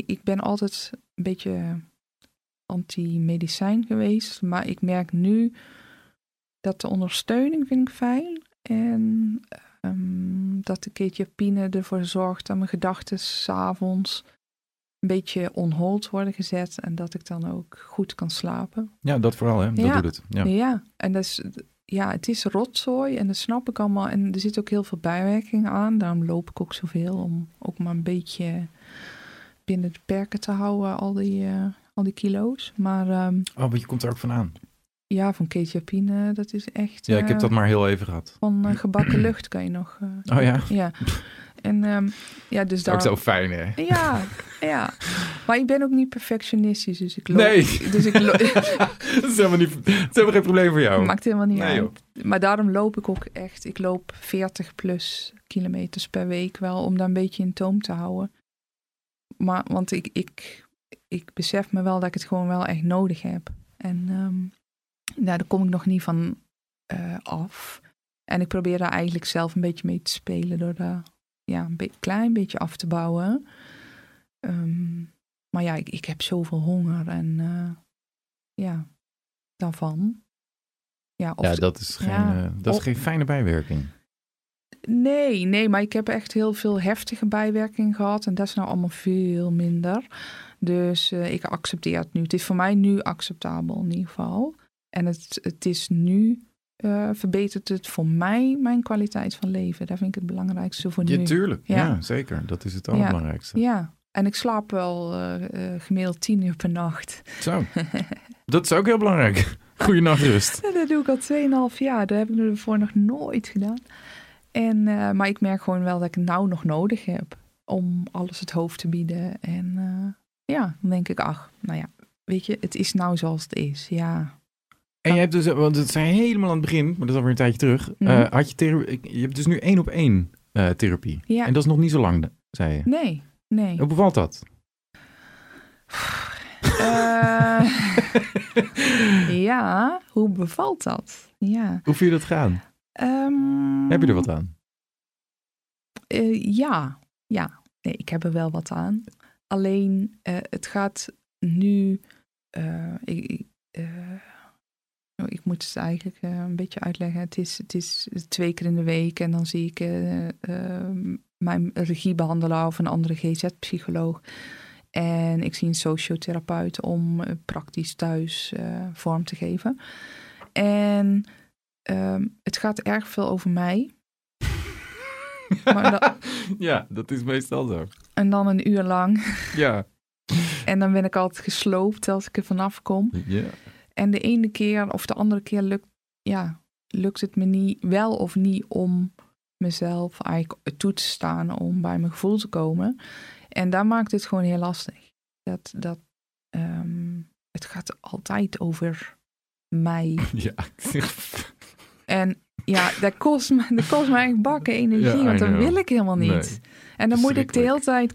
ik ben altijd een beetje anti-medicijn geweest. Maar ik merk nu dat de ondersteuning vind ik fijn. En ehm, dat de quetiapine ervoor zorgt dat mijn gedachten s'avonds een beetje on hold worden gezet. En dat ik dan ook goed kan slapen. Ja, dat vooral, hè? Dat Ja. doet het. Ja. Ja, en dat is, ja, het is rotzooi en dat snap ik allemaal. En er zit ook heel veel bijwerking aan. Daarom loop ik ook zoveel om ook maar een beetje binnen de perken te houden, al die, eh, al die kilo's. Maar ehm, Oh, want je komt er ook van aan. ja, van quetiapine, dat is echt... Ja, ik heb eh, dat maar heel even gehad. Van eh, gebakken lucht kan je nog... Oh ja? Ja. En ehm, ja, dus daar... ook zo fijn, hè? Ja, ja. Maar ik ben ook niet perfectionistisch, dus ik loop... Nee. Dus ik dat, is helemaal niet, dat is helemaal geen probleem voor jou. maakt helemaal niet Nee, uit. Maar daarom loop ik ook echt... Ik loop 40 plus kilometers per week wel, om daar een beetje in toom te houden. Maar, want ik, ik, ik besef me wel dat ik het gewoon wel echt nodig heb. En ehm, nou, daar kom ik nog niet van eh, af. En ik probeer daar eigenlijk zelf een beetje mee te spelen door daar ja, een be- klein beetje af te bouwen. Ehm, maar ja, ik, ik heb zoveel honger en eh, ja, daarvan. Ja, of Ja, dat is geen, Ja. eh, dat is geen fijne bijwerking. Nee, nee, maar ik heb echt heel veel heftige bijwerking gehad. En dat is nou allemaal veel minder. Dus eh, ik accepteer het nu. Het is voor mij nu acceptabel in ieder geval. En het, het is nu, eh, verbetert het voor mij mijn kwaliteit van leven. Daar vind ik het belangrijkste voor Ja, nu. tuurlijk. Ja. Ja. zeker. Dat is het allerbelangrijkste. Ja, en ik slaap wel eh, eh, gemiddeld tien uur per nacht. Zo. Dat is ook heel belangrijk. Goeie nachtrust. Ja, dat doe ik al 2,5 jaar. Dat heb ik ervoor nog nooit gedaan. En, maar ik merk gewoon wel dat ik het nou nog nodig heb om alles het hoofd te bieden. En ja, dan denk ik, ach, nou ja, weet je, het is nou zoals het is. Ja, En je hebt dus, want het zei helemaal aan het begin, maar dat is alweer een tijdje terug. Mhm. eh, had je, je hebt dus nu één op één eh, therapie. ja. En dat is nog niet zo lang, zei je. nee, nee. Hoe bevalt dat? Eh, ja, hoe bevalt dat? Ja. Hoe vind je dat gaan? Ehm, Heb je er wat aan? Ja, ja. Nee, ik heb er wel wat aan. Alleen, het gaat nu. ik, ik, oh, ik moet het eigenlijk eh, een beetje uitleggen. Het is, het is twee keer in de week en dan zie ik eh, eh, mijn regiebehandelaar of een andere GZ-psycholoog. En ik zie een sociotherapeut om eh, praktisch thuis vorm te geven. En ehm, het gaat erg veel over mij. Maar dat- ja, dat is meestal zo. En dan een uur lang. Ja. En dan ben ik altijd gesloopt als ik er vanaf kom. ja. En de ene keer of de andere keer lukt, ja, lukt het me niet, wel of niet om mezelf eigenlijk toe te staan om bij mijn gevoel te komen. En daar maakt het gewoon heel lastig. Dat, dat, ehm, het gaat altijd over mij. Ja. En ja, dat kost me, dat kost me eigenlijk bakken energie, Ja, want dat wil ik helemaal niet. Nee. En dan moet ik de hele tijd,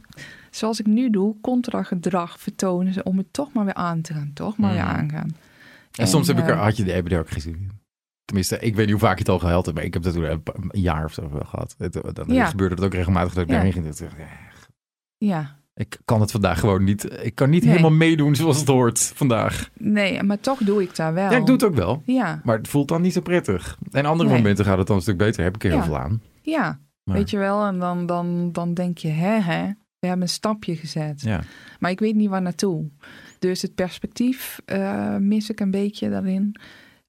zoals ik nu doe, contra-gedrag vertonen om het toch maar weer aan te gaan, toch maar weer Mhm. aangaan. En soms heb ik er, had je, je er ook in. Tenminste, ik weet niet hoe vaak je het al gehuild hebt, maar ik heb dat toen een, jaar of zo wel gehad. Het, dan Ja. gebeurde het ook regelmatig dat ik daarheen ging. Dat ja, Ja, ik kan het vandaag gewoon niet. Ik kan niet Nee. helemaal meedoen zoals het hoort vandaag. nee, maar toch doe ik daar wel. Ja, ik doe het ook wel. Ja, Maar het voelt dan niet zo prettig. En andere Nee. momenten gaat het dan een stuk beter. Heb ik er heel Ja. veel aan. ja. Maar- weet je wel. En dan, dan, dan denk je, hè, hè, we hebben een stapje gezet. Ja. Maar ik weet niet waar naartoe. Dus het perspectief eh, mis ik een beetje daarin.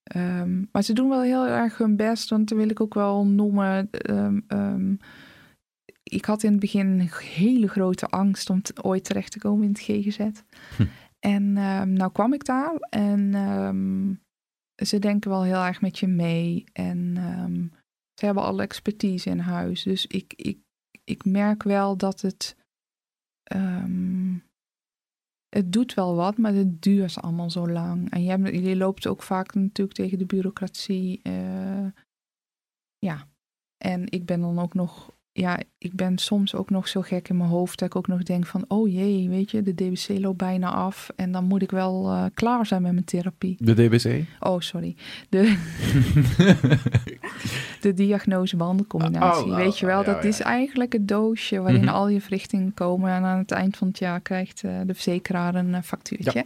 Ehm, maar ze doen wel heel erg hun best, want dat wil ik ook wel noemen. ehm, ehm, ik had in het begin een hele grote angst om ooit terecht te komen in het GGZ. Hm. En nou kwam ik daar en ze denken wel heel erg met je mee. En ze hebben alle expertise in huis. Dus ik, ik, ik merk wel dat het. Het doet wel wat, maar het duurt allemaal zo lang. En je, loopt ook vaak natuurlijk tegen de bureaucratie. eh, ja, en ik ben dan ook nog. Ja, ik ben soms ook nog zo gek in mijn hoofd dat ik ook nog denk van, oh jee, weet je, de DBC loopt bijna af en dan moet ik wel eh, klaar zijn met mijn therapie. De DBC? Oh, sorry. De, de diagnose-behandelcombinatie. Oh, Weet je wel, oh, ja, dat ja, is eigenlijk het doosje waarin Mhm. al je verrichtingen komen. En aan het eind van het jaar krijgt eh, de verzekeraar een eh, factuurtje.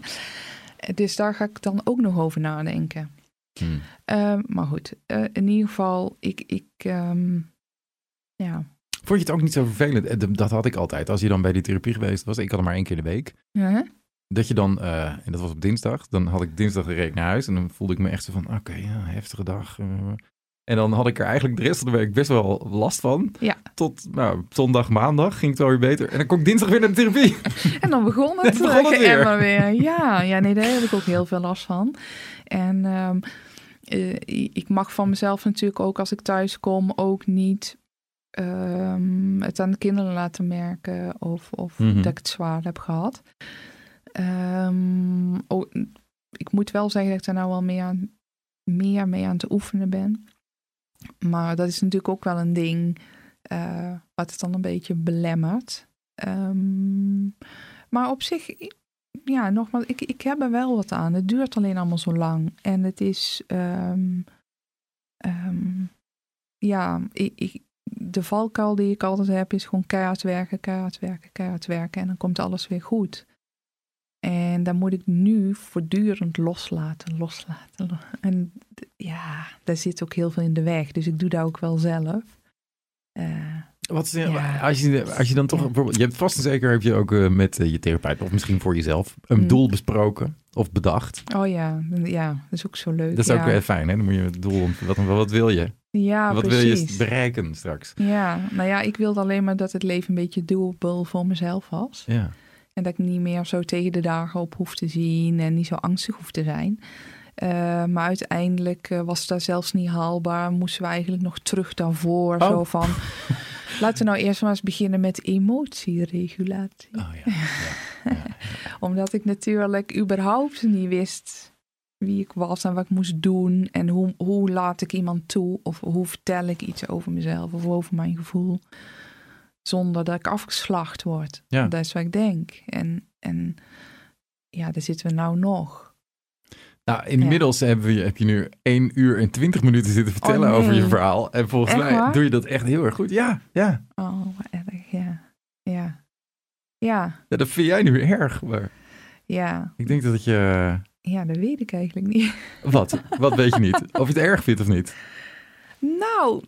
Dus daar ga ik dan ook nog over nadenken. Hmm. Eh, maar goed, in ieder geval, ik, ik ehm, ja. Vond je het ook niet zo vervelend? Eh, Dat had ik altijd. Als je dan bij die therapie geweest was, ik had hem maar één keer in de week. Huh? Dat je dan, eh, en dat was op dinsdag, dan had ik dinsdag de reek naar huis. En dan voelde ik me echt zo van, oké, ja, heftige dag. eh. En dan had ik er eigenlijk de rest van de week best wel last van. Ja. Tot nou, zondag, maandag ging het wel weer beter. En dan kon ik dinsdag weer naar de therapie. En dan begon het, Dan begon het weer. Ja, ja, nee, daar heb ik ook heel veel last van. En ehm, eh, ik mag van mezelf natuurlijk ook als ik thuis kom ook niet ehm, het aan de kinderen laten merken of, of Mhm. dat ik het zwaar heb gehad. Ehm, oh, ik moet wel zeggen dat ik er nou wel meer, aan, meer mee aan te oefenen ben. Maar dat is natuurlijk ook wel een ding eh, wat het dan een beetje belemmert. Ehm, maar op zich, ja, nogmaals, ik, ik heb er wel wat aan. Het duurt alleen allemaal zo lang. En het is, ja, ik, ik, de valkuil die ik altijd heb is gewoon keihard werken, keihard werken, keihard werken. En dan komt alles weer goed. En dan moet ik nu voortdurend loslaten, loslaten. lo- En ja, daar zit ook heel veel in de weg. Dus ik doe dat ook wel zelf. Eh, Wat is, Ja. als, je, als je dan toch, Ja. bijvoorbeeld, je hebt vast en zeker heb je ook eh, met eh, je therapeut of misschien voor jezelf een Mm. doel besproken of bedacht. oh ja, ja, dat is ook zo leuk. Dat is ook ja. weer fijn, hè? Dan moet je het doel, wat, wat wil je? Ja, wat precies. wil je bereiken straks? Ja, nou ja, ik wilde alleen maar dat het leven een beetje doable voor mezelf was. Ja. En dat ik niet meer zo tegen de dagen op hoef te zien en niet zo angstig hoef te zijn. Eh, maar uiteindelijk eh, was dat zelfs niet haalbaar. Moesten we eigenlijk nog terug daarvoor. Oh. Zo van, laten we nou eerst maar eens beginnen met emotieregulatie. Oh ja. ja. Omdat ik natuurlijk überhaupt niet wist wie ik was en wat ik moest doen. En hoe, hoe laat ik iemand toe of hoe vertel ik iets over mezelf of over mijn gevoel. Zonder dat ik afgeslacht word. Ja. Dat is wat ik denk. En, en ja, daar zitten we nou nog. Nou, inmiddels hebben we, heb je nu 1 uur en 20 minuten zitten vertellen Oh, nee. over je verhaal. En volgens Echt mij doe je dat echt heel erg goed. Ja, ja. Oh, wat erg, ja. Ja. Ja, ja dat vind jij nu erg. Maar ja. ik denk dat je... Ja, dat weet ik eigenlijk niet. Wat? Wat weet je niet? Of je het erg vindt of niet? Nou,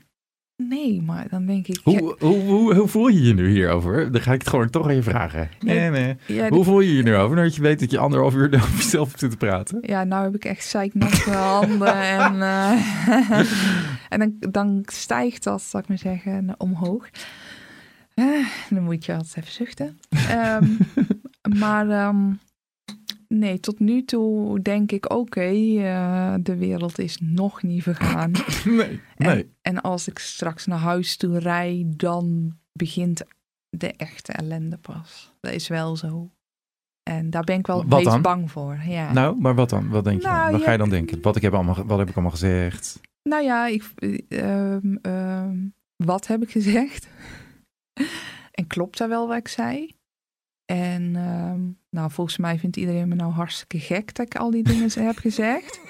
nee, maar dan denk ik... Hoe, hoe, hoe, hoe voel je je nu hierover? Dan ga ik het gewoon toch aan je vragen. Nee, nee. ja, Hoe voel je je nu over? Nou, dat je weet dat je anderhalf uur over jezelf hebt zitten praten. Ja, nou heb ik echt zeiknatte handen. En, eh, en dan, dan stijgt dat, zal ik maar zeggen, omhoog. Eh, dan moet je altijd even zuchten. Ehm, maar ehm, nee, tot nu toe denk ik, oké, eh, de wereld is nog niet vergaan. Nee, nee. En als ik straks naar huis toe rij, dan begint de echte ellende pas. Dat is wel zo. En daar ben ik wel Wat bang voor. Ja. Nou, maar wat dan? Wat denk je Nou, dan? Wat ga je dan denken? Wat, ik heb allemaal, wat heb ik allemaal gezegd? Nou ja, ik, eh, ehm, ehm, wat heb ik gezegd? en klopt daar wel wat ik zei? En ehm, nou, volgens mij vindt iedereen me nou hartstikke gek dat ik al die dingen heb gezegd.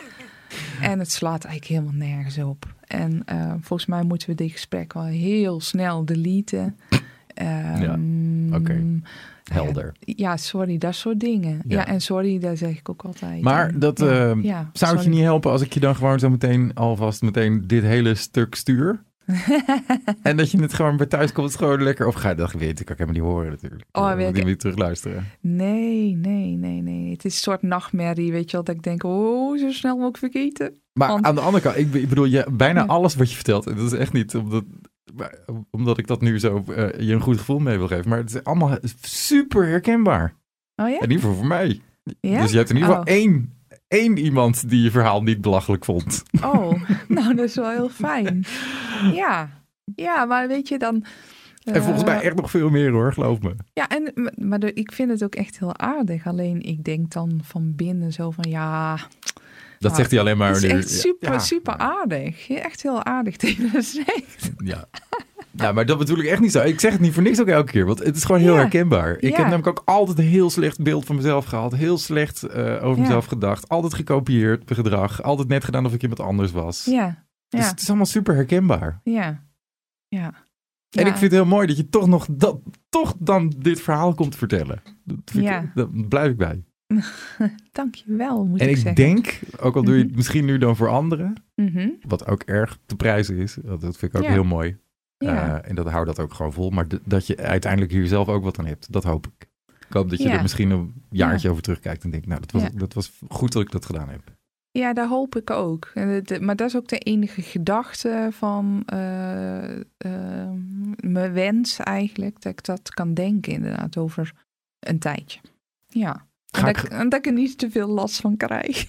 En het slaat eigenlijk helemaal nergens op. En eh, volgens mij moeten we dit gesprek wel heel snel deleten. Ehm, oké. Helder. Ja, sorry, dat soort dingen. Ja. Ja, en sorry, dat zeg ik ook altijd. Maar dat, ja, eh, ja, Zou het je niet helpen als ik je dan gewoon zo meteen alvast meteen dit hele stuk stuur? En dat je het gewoon bij thuis komt, gewoon lekker. Of ga je dat weet ik, kan ik helemaal niet horen natuurlijk. Oh, Ik weet moet ik- niet terug luisteren. Nee, nee, nee, nee. Het is een soort nachtmerrie, weet je wel. Dat ik denk, oh, zo snel mogelijk vergeten. Maar Want- aan de andere kant, ik, be- ik bedoel, je, bijna Ja. alles wat je vertelt, en dat is echt niet omdat, maar- omdat ik dat nu zo eh, je een goed gevoel mee wil geven, maar het is allemaal super herkenbaar. Oh ja? In ieder geval voor mij. Ja? Dus je hebt in ieder geval Oh. één, één iemand die je verhaal niet belachelijk vond. Oh, nou, dat is wel heel fijn. Ja, ja, maar weet je dan... en volgens eh, mij echt nog veel meer hoor, geloof me. Ja, en, maar de, ik vind het ook echt heel aardig. Alleen ik denk dan van binnen zo van, ja... Dat Nou, zegt hij alleen maar Het is nu. echt super, Ja. super aardig. Je Echt heel aardig tegen zegt. Ja. Ja, maar dat bedoel ik echt niet zo. Ik zeg het niet voor niks ook elke keer, want het is gewoon heel Ja. herkenbaar. Ik Ja. heb namelijk ook altijd een heel slecht beeld van mezelf gehad. Heel slecht eh, over mezelf gedacht. Altijd gekopieerd, gedrag. Altijd net gedaan of ik iemand anders was. Ja, Dus het is allemaal super herkenbaar. ja, ja. En ik vind het heel mooi dat je toch nog dat, toch dan dit verhaal komt vertellen. Dat vind ik- Ja. daar blijf ik bij. Dank je wel, moet En ik ik zeggen. denk, ook al doe je het Mhm. misschien nu dan voor anderen, Mhm. wat ook erg te prijzen is, dat dat vind ik ook Ja. heel mooi. Ja. Eh, en dat hou dat ook gewoon vol. Maar dat je uiteindelijk hier zelf ook wat aan hebt, dat hoop ik. Ik hoop dat je Ja. er misschien een jaartje over terugkijkt en denkt, nou, dat was, dat was goed dat ik dat gedaan heb. Ja, dat hoop ik ook. En Maar dat is ook de enige gedachte van eh, eh, mijn wens eigenlijk. Dat ik dat kan denken inderdaad over een tijdje. Ja, En dat, ik... dat ik er niet te veel last van krijg.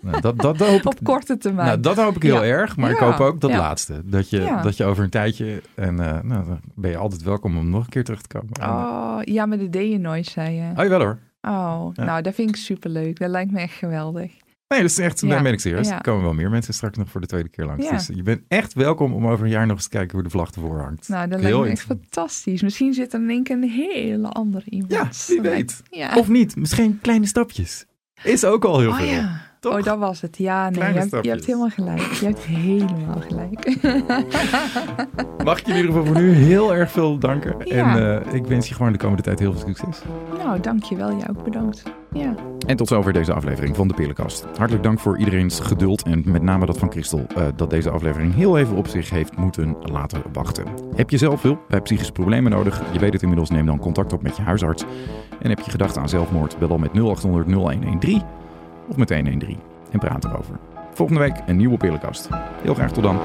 Nou, dat, dat, hoop ik, Op korte termijn. Nou, dat hoop ik heel erg. Maar ik hoop ook dat laatste. Dat je, dat je over een tijdje... En uh, nou, dan ben je altijd welkom om nog een keer terug te komen. Oh, ja, maar dat deed je nooit, zei je. Oh, wel hoor. Oh, nou, dat vind ik superleuk. Dat lijkt me echt geweldig. Nee, dat is echt, daar ben ik serieus. Er komen wel meer mensen straks nog voor de tweede keer langs. Dus je bent echt welkom om over een jaar nog eens te kijken hoe de vlag ervoor hangt. Nou, dat lijkt me echt fantastisch. Misschien zit er in één keer een hele andere iemand. Ja, wie weet. Of niet, misschien kleine stapjes. Is ook al heel oh, veel. Ja. Toch? Oh, dat was het. Ja, nee, je hebt, je hebt, helemaal gelijk. Je hebt helemaal gelijk. Mag ik je in ieder geval voor nu heel erg veel danken. En uh, ik wens je gewoon de komende tijd heel veel succes. Nou, dankjewel. Jij ook bedankt. Ja. En tot zover deze aflevering van de Pillenkast. Hartelijk dank voor iedereen's geduld en met name dat van Christel, uh, dat deze aflevering heel even op zich heeft moeten laten wachten. Heb je zelf hulp bij psychische problemen nodig? Je weet het inmiddels, neem dan contact op met je huisarts. En heb je gedacht aan zelfmoord, bel dan met 0800 0113 of met 113 en praat erover. Volgende week een nieuwe Pillenkast. Heel graag tot dan.